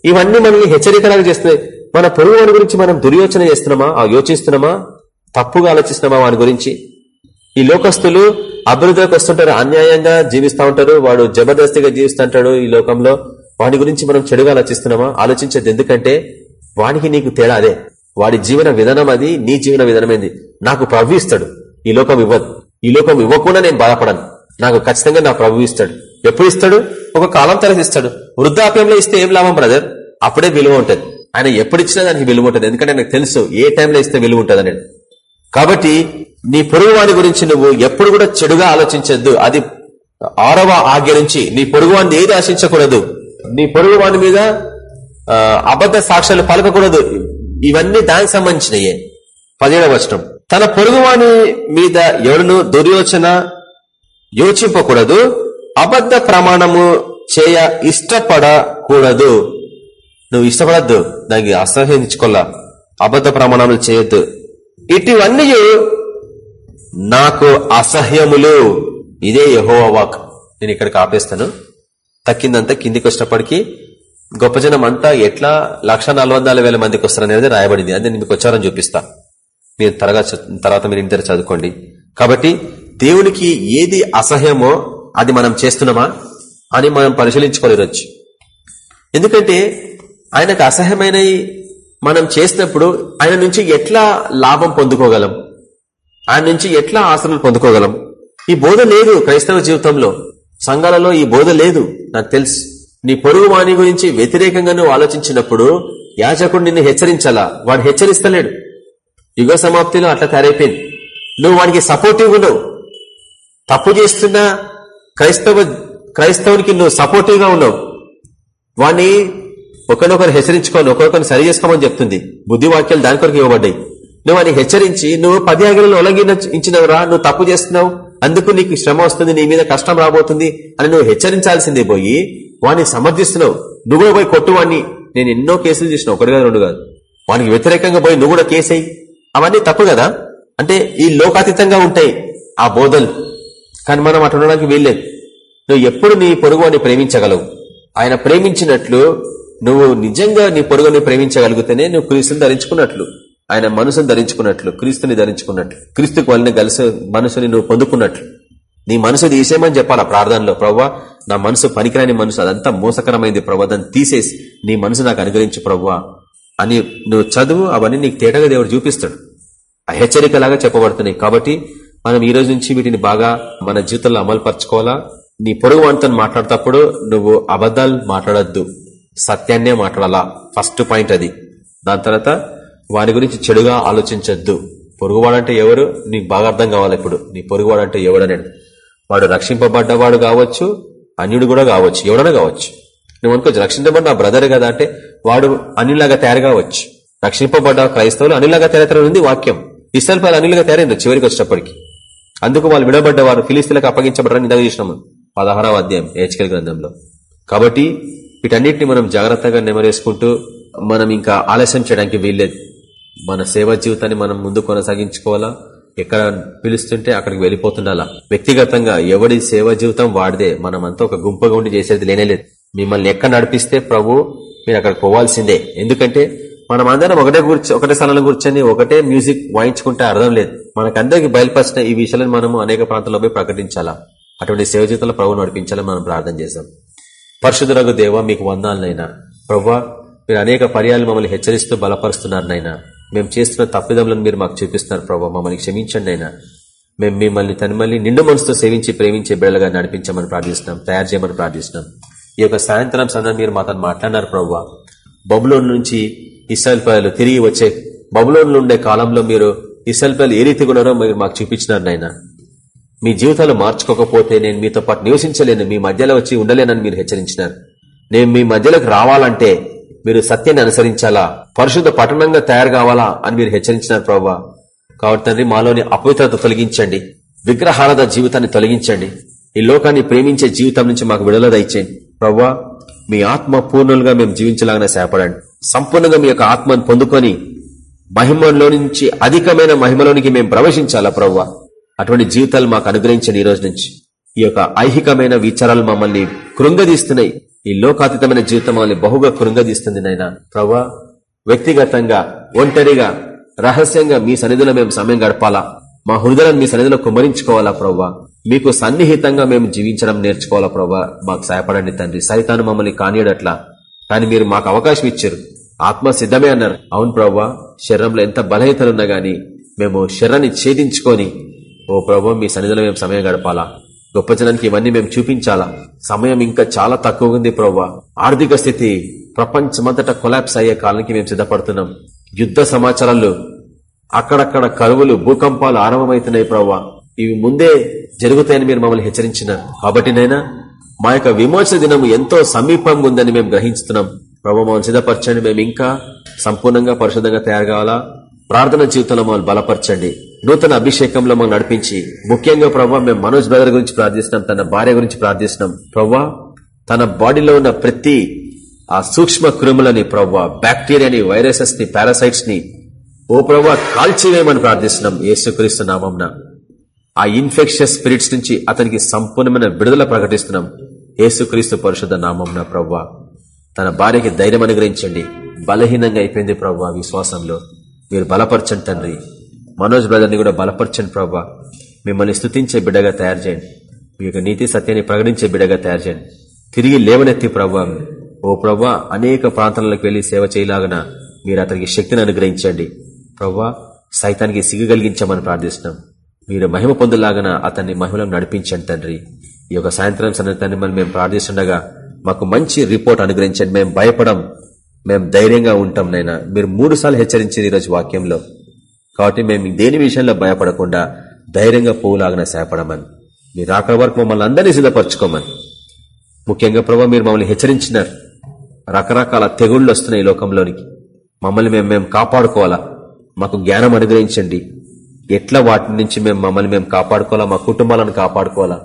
ఇవన్నీ మనల్ని హెచ్చరికలాగా చేస్తున్నాయి. మన పొరుగు వారి గురించి మనం దుర్యోచన చేస్తున్నామా? ఆ యోచిస్తున్నామా? తప్పుగా ఆలోచిస్తున్నామా వాని గురించి? ఈ లోకస్తులు అభివృద్ధిలోకి వస్తుంటారు అన్యాయంగా జీవిస్తూ ఉంటారు వాడు జబర్దస్తిగా జీవిస్తుంటాడు ఈ లోకంలో. వాడి గురించి మనం చెడుగా ఆలోచిస్తున్నామా? ఆలోచించేది ఎందుకంటే వానికి నీకు తేడా అదే. వాడి జీవన విధానం అది నీ జీవన విధానమైంది నాకు ప్రభు ఇస్తాడు. ఈ లోకం ఇవ్వదు. ఈ లోకం ఇవ్వకుండా నేను బాధపడను. నాకు ఖచ్చితంగా నా ప్రభు ఇస్తాడు. ఎప్పుడు ఇస్తాడు? ఒక కాలం తర్వాత ఇస్తాడు. వృద్ధాప్యంలో ఇస్తే ఏం లాభం బ్రదర్? అప్పుడే విలువ ఉంటుంది. ఆయన ఎప్పుడు ఇచ్చినా దానికి విలువ ఉంటుంది. ఎందుకంటే నాకు తెలుసు ఏ టైంలో ఇస్తే విలువ ఉంటుంది అనేది కాబట్టి నీ పొరుగువాని గురించి నువ్వు ఎప్పుడు కూడా చెడుగా ఆలోచించద్దు. అది ఆరవ ఆజ్ఞ నుంచి నీ పొరుగు వాడిని ఏది ఆశించకూడదు? నీ పొరుగువాని మీద అబద్ధ సాక్ష్యాలు పలకకూడదు. ఇవన్నీ దానికి సంబంధించినయే. పదిహేడవ వర్షం తన పొరుగువాని మీద ఎవరును దుర్యోచన యోచింపకూడదు. అబద్ధ ప్రమాణము చేయ ఇష్టపడకూడదు. నువ్వు ఇష్టపడద్దు. దానికి అసహించుకోలే అబద్ధ ప్రమాణాలు చేయొద్దు. ఇటువన్నీ నాకు అసహ్యములు. ఇదే యహోవా వాక్ నేను ఇక్కడికి ఆపేస్తాను. తక్కిందంతా కిందికి వచ్చినప్పటికీ గొప్ప జనం అంతా ఎట్లా లక్ష వేల మందికి వస్తారనేది రాయబడింది. అది మీకు వచ్చారని చూపిస్తా. మీరు త్వరగా తర్వాత మీరు ఇంటర్ చదువుకోండి. కాబట్టి దేవునికి ఏది అసహ్యమో అది మనం చేస్తున్నామా అని మనం పరిశీలించుకోలేరొచ్చు ఎందుకంటే ఆయనకు అసహ్యమైనవి మనం చేసినప్పుడు ఆయన నుంచి ఎట్లా లాభం పొందుకోగలం? ఆయన నుంచి ఎట్లా ఆశలు పొందుకోగలం? ఈ బోధ లేదు క్రైస్తవ జీవితంలో. సంఘాలలో ఈ బోధ లేదు నాకు తెలుసు. నీ పొరుగు వాణి గురించి వ్యతిరేకంగా నువ్వు ఆలోచించినప్పుడు యాజకుడు నిన్ను హెచ్చరించాలా? వాడు హెచ్చరిస్తలేడు. యుగ సమాప్తిలో అట్లా తయారైపోయింది. నువ్వు వానికి సపోర్టివ్ ఉన్నావు. తప్పు చేస్తున్న క్రైస్తవ క్రైస్తవునికి నువ్వు సపోర్టివ్గా ఉన్నావు. వాణ్ణి ఒకరినొకరు హెచ్చరించుకొని ఒకరికొకరిని సరి చేసుకోమని చెప్తుంది. బుద్ధి వాక్యాలు దాని కొరకు ఇవ్వబడ్డాయి. నువ్వు అని హెచ్చరించి నువ్వు పది ఆజ్ఞలను ఉల్లంఘించినవరా? నువ్వు తప్పు చేస్తున్నావు. అందుకు నీకు శ్రమ వస్తుంది నీ మీద కష్టం రాబోతుంది అని నువ్వు హెచ్చరించాల్సిందే పోయి వాడిని సమర్థిస్తున్నావు. నువ్వు కూడా పోయి కొట్టు నేను ఎన్నో కేసులు చేసిన ఒకటి కాదు రెండు కాదు. వానికి వ్యతిరేకంగా పోయి నువ్వు కూడా కేసేయి. అవన్నీ తప్పు కదా? అంటే ఈ లోకాతీతంగా ఉంటాయి ఆ బోధలు. కానీ మనం అటు ఉండడానికి వీల్లేదు. నువ్వు ఎప్పుడు నీ పొరుగుని ప్రేమించగలవు. ఆయన ప్రేమించినట్లు నువ్వు నిజంగా నీ పొరుగుని ప్రేమించగలిగితేనే నువ్వు క్రీస్తుని ధరించుకున్నట్లు. ఆయన మనసును ధరించుకున్నట్లు క్రీస్తుని ధరించుకున్నట్లు. క్రీస్తుకు వాళ్ళని కలిసి మనసుని నువ్వు పొందుకున్నట్లు. నీ మనసు తీసేయమని చెప్పాలా ప్రార్థనలో? ప్రవ్వా నా మనసు పనికిరాని మనసు అదంతా మోసకరమైంది ప్రవ్వా. దాన్ని తీసేసి నీ మనసు నాకు అనుగ్రహించు ప్రవ్వా. అని నువ్వు చదువు అవన్నీ నీకు తేటగా దేవుడు చూపిస్తాడు. ఆ హెచ్చరికలాగా చెప్పబడుతున్నాయి. కాబట్టి మనం ఈ రోజు నుంచి వీటిని బాగా మన జీవితంలో అమలుపరచుకోవాలా? నీ పొరుగు వంటను మాట్లాడేటప్పుడు నువ్వు అబద్ధాలు మాట్లాడద్దు. సత్యాన్నే మాట్లాడాలా? ఫస్ట్ పాయింట్ అది. దాని తర్వాత వాని గురించి చెడుగా ఆలోచించద్దు. పొరుగువాడంటే ఎవరు? నీకు బాగా అర్థం కావాలి ఇప్పుడు. నీ పొరుగువాడంటే ఎవడనేది వాడు రక్షింపబడ్డవాడు కావచ్చు అన్యుడు కూడా కావచ్చు ఎవడన్నా కావచ్చు. నువ్వు అనుకోవచ్చు రక్షించబడ్డ నా బ్రదర్ కదా అంటే వాడు అన్నిలాగా తయారు కావచ్చు. రక్షింపబడ్డ క్రైస్తవులు అనిలాగా ఉంది వాక్యం. ఇస్రాయల్ పలు అనిలుగా తయారైంది చివరికి వచ్చేటప్పటికి అందుకు వాళ్ళు విడబడ్డ వారు ఫిలిస్తీన్లకు అప్పగించబడరని ఇందాక చూసినాము. పదహారవ అధ్యాయం హెచ్కెల్ గ్రంథంలో. కాబట్టి వీటన్నిటిని మనం జాగ్రత్తగా నెమరేసుకుంటూ మనం ఇంకా ఆలస్యం చేయడానికి వీల్లేదు. మన సేవా జీవితాన్ని మనం ముందు కొనసాగించుకోవాలా? ఎక్కడ పిలుస్తుంటే అక్కడికి వెళ్ళిపోతుండాలా? వ్యక్తిగతంగా ఎవడి సేవా జీవితం వాడిదే మనమంతా ఒక గుంపుగా ఉండి చేసేది లేనేలేదు మిమ్మల్ని ఎక్కడ నడిపిస్తే ప్రభు మీరు అక్కడికి పోవాల్సిందే. ఎందుకంటే మనం అందరం ఒకటే కూర్చొని ఒకటే స్థలంలో కూర్చొని ఒకటే మ్యూజిక్ వాయించుకుంటే అర్థం లేదు. మనకందరికి బయలుపరిచిన ఈ విషయాలను మనము అనేక ప్రాంతాల్లో పోయి ప్రకటించాలా? అటువంటి సేవ జీవితంలో ప్రభు నడిపించాలని మనం ప్రార్థన చేశాం. పరిశుద్ధులకు దేవ మీకు వందాలనైనా ప్రవ్వా మీరు అనేక పర్యాలు మమ్మల్ని హెచ్చరిస్తూ బలపరుస్తున్నారు నైనా మేము చేస్తున్న తప్పిదములను మీరు మాకు చూపిస్తున్నారు ప్రభావ మమ్మల్ని క్షమించండి అయినా మేము మిమ్మల్ని తనమల్ని నిండు మనసుతో సేవించి ప్రేమించే బిడ్డలుగా నడిపించమని ప్రార్థిస్తున్నాం తయారు చేయమని ప్రార్థిస్తున్నాం. ఈ యొక్క సాయంత్రం సందర్భం మీరు మాతో మాట్లాడినారు ప్రవ్వా. బబులోన్ నుంచి ఇసల్ పదలు తిరిగి వచ్చే బబులోన్లు ఉండే కాలంలో మీరు ఇసల్ పదలు ఏ రీతిగా ఉన్నారో మీరు మాకు చూపించినారు నాయన. మీ జీవితాలు మార్చుకోకపోతే నేను మీతో పాటు నివసించలేను మీ మధ్యలో వచ్చి ఉండలేనని మీరు హెచ్చరించినారు. నేను మీ మధ్యలోకి రావాలంటే మీరు సత్యాన్ని అనుసరించాలా? పరిశుద్ధ పట్టణంగా తయారు కావాలా అని మీరు హెచ్చరించినారు ప్రభావ కాబట్టి తండ్రి మాలోని అపవిత్రత తొలగించండి. విగ్రహాలద జీవితాన్ని తొలగించండి. ఈ లోకాన్ని ప్రేమించే జీవితం నుంచి మాకు విడుదల దయచేయండి. ప్రవ్వా మీ ఆత్మ పూర్ణులుగా మేము జీవించలాగానే సేపడండి సంపూర్ణంగా మీ యొక్క ఆత్మను పొందుకొని మహిమలో నుంచి అధికమైన మహిమలోనికి మేము ప్రవేశించాలా ప్రవ్వా అటువంటి జీవితాలు మాకు అనుగ్రహించండి ఈ రోజు నుంచి. ఈ యొక్క ఐహికమైన విచారాలు మమ్మల్ని కృంగదీస్తున్నాయి. ఈ లోకాతీతమైన జీవితం మమ్మల్ని బహుగా కృంగదీస్తుంది నాయన. ప్రవ్వా వ్యక్తిగతంగా ఒంటరిగా రహస్యంగా మీ సన్నిధిలో మేము సమయం గడపాలా? మా హృదయాన్ని మీ సన్నిధిలో కుమరించుకోవాలా ప్రవ్వా మీకు సన్నిహితంగా మేము జీవించడం నేర్చుకోవాలా ప్రవ్వా మాకు సహాయపడండి తండ్రి. సైతాను మమ్మల్ని కానియడట్లా. కానీ మీరు మాకు అవకాశం ఇచ్చారు. ఆత్మ సిద్ధమే అన్నారు. అవును ప్రవ్వా శరీరంలో ఎంత బలహీతలున్నా గాని మేము శరీరాన్ని ఛేదించుకొని ఓ ప్రభు మీ సన్నిధిలో మేము సమయం గడపాలా? గొప్ప జనానికి ఇవన్నీ మేము చూపించాలా? సమయం ఇంకా చాలా తక్కువ ఉంది ప్రవ్వా ఆర్థిక స్థితి ప్రపంచమంతటా కొలాప్స్ అయ్యే కాలానికి మేము సిద్ధపడుతున్నాం. యుద్ధ సమాచారాలు అక్కడక్కడ కరువులు భూకంపాలు ఆరంభమవుతున్నాయి ప్రవ్వా ఇవి ముందే జరుగుతాయని మీరు మమ్మల్ని హెచ్చరించిన కాబట్టి నైనా మా యొక్క విమోచన దినం ఎంతో సమీపంగా ఉందని మేము గ్రహించుతున్నాం. ప్రభు మమ్మల్ని సిద్ధపరచండి. మేము ఇంకా సంపూర్ణంగా పరిశుద్ధంగా తయారు కావాలా? ప్రార్థన జీవితంలో మమ్మల్ని బలపరచండి. నూతన అభిషేకంలో మనం నడిపించి ముఖ్యంగా ప్రభావ మేము మనోజ్ బ్రదర్ గురించి ప్రార్థిస్తున్నాం తన భార్య గురించి ప్రార్థిస్తున్నాం. ప్రవ్వా తన బాడీలో ఉన్న ప్రతి ఆ సూక్ష్మ క్రిములని ప్రవ్వా బ్యాక్టీరియాని వైరసెస్ని పారాసైట్స్ని ఓ ప్రవ్వా కాల్చివేయమని ప్రార్థిస్తున్నాం యేసుక్రీస్తు నామంన. ఆ ఇన్ఫెక్షియస్ స్పిరిట్స్ నుంచి అతనికి సంపూర్ణమైన విడుదల ప్రకటిస్తున్నాం యేసుక్రీస్తు పరిషత్ నామంన ప్రవ్వా. తన భార్యకి ధైర్యం అనుగ్రహించండి. బలహీనంగా అయిపోయింది ప్రవ్వా విశ్వాసంలో. మీరు బలపరచండి తండ్రి. మనోజ్ బ్రదర్ని కూడా బలపరచండి ప్రభావ మిమ్మల్ని స్థుతించే బిడ్డగా తయారు చేయండి. మీ యొక్క నీతి సత్యాన్ని ప్రకటించే బిడ్డగా తయారు చేయండి. తిరిగి లేవనెత్తి ప్రభా. ఓ ప్రభా అనేక ప్రాంతాలకు వెళ్ళి సేవ చేయలాగన మీరు అతనికి శక్తిని అనుగ్రహించండి. ప్రవ్వా సైతానికి సిగ్గు కలిగించమని ప్రార్థిస్తున్నాం. మీరు మహిమ పొందులాగన అతన్ని మహిమలో నడిపించండి తండ్రి. ఈ యొక్క సాయంత్రం సన్నిహితాన్ని మనం మేము ప్రార్థిస్తుండగా మాకు మంచి రిపోర్ట్ అనుగ్రహించండి. మేము భయపడం మేము ధైర్యంగా ఉంటాం నైనా. మీరు మూడు సార్లు హెచ్చరించింది ఈరోజు వాక్యంలో. కాబట్టి మేము దేని విషయంలో భయపడకుండా ధైర్యంగా పోవులాగిన సేపడమని మీరు అక్కడ వరకు మమ్మల్ని అందరినీ సిద్ధపరచుకోమని. ముఖ్యంగా ప్రభావ మీరు మమ్మల్ని హెచ్చరించినారు. రకరకాల తెగుళ్ళు వస్తున్నాయి ఈ లోకంలోనికి. మమ్మల్ని మేము మేము కాపాడుకోవాలా? మాకు జ్ఞానం అనుగ్రహించండి. ఎట్లా వాటి నుంచి మేము మమ్మల్ని మేము కాపాడుకోవాలా? మా కుటుంబాలను కాపాడుకోవాలా?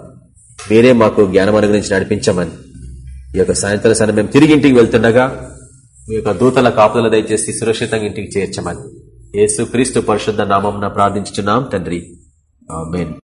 మీరే మాకు జ్ఞానం అనుగ్రహించి నడిపించమని. ఈ యొక్క సాయంత్రం సరే మేము తిరిగి ఇంటికి వెళ్తుండగా మీ యొక్క దూతల కాపుదల దయచేసి సురక్షితంగా ఇంటికి చేర్చమని. యేసు క్రీస్తు పరిశుద్ధ నామం ప్రార్థించుతున్నాం తండ్రి. ఆమెన్.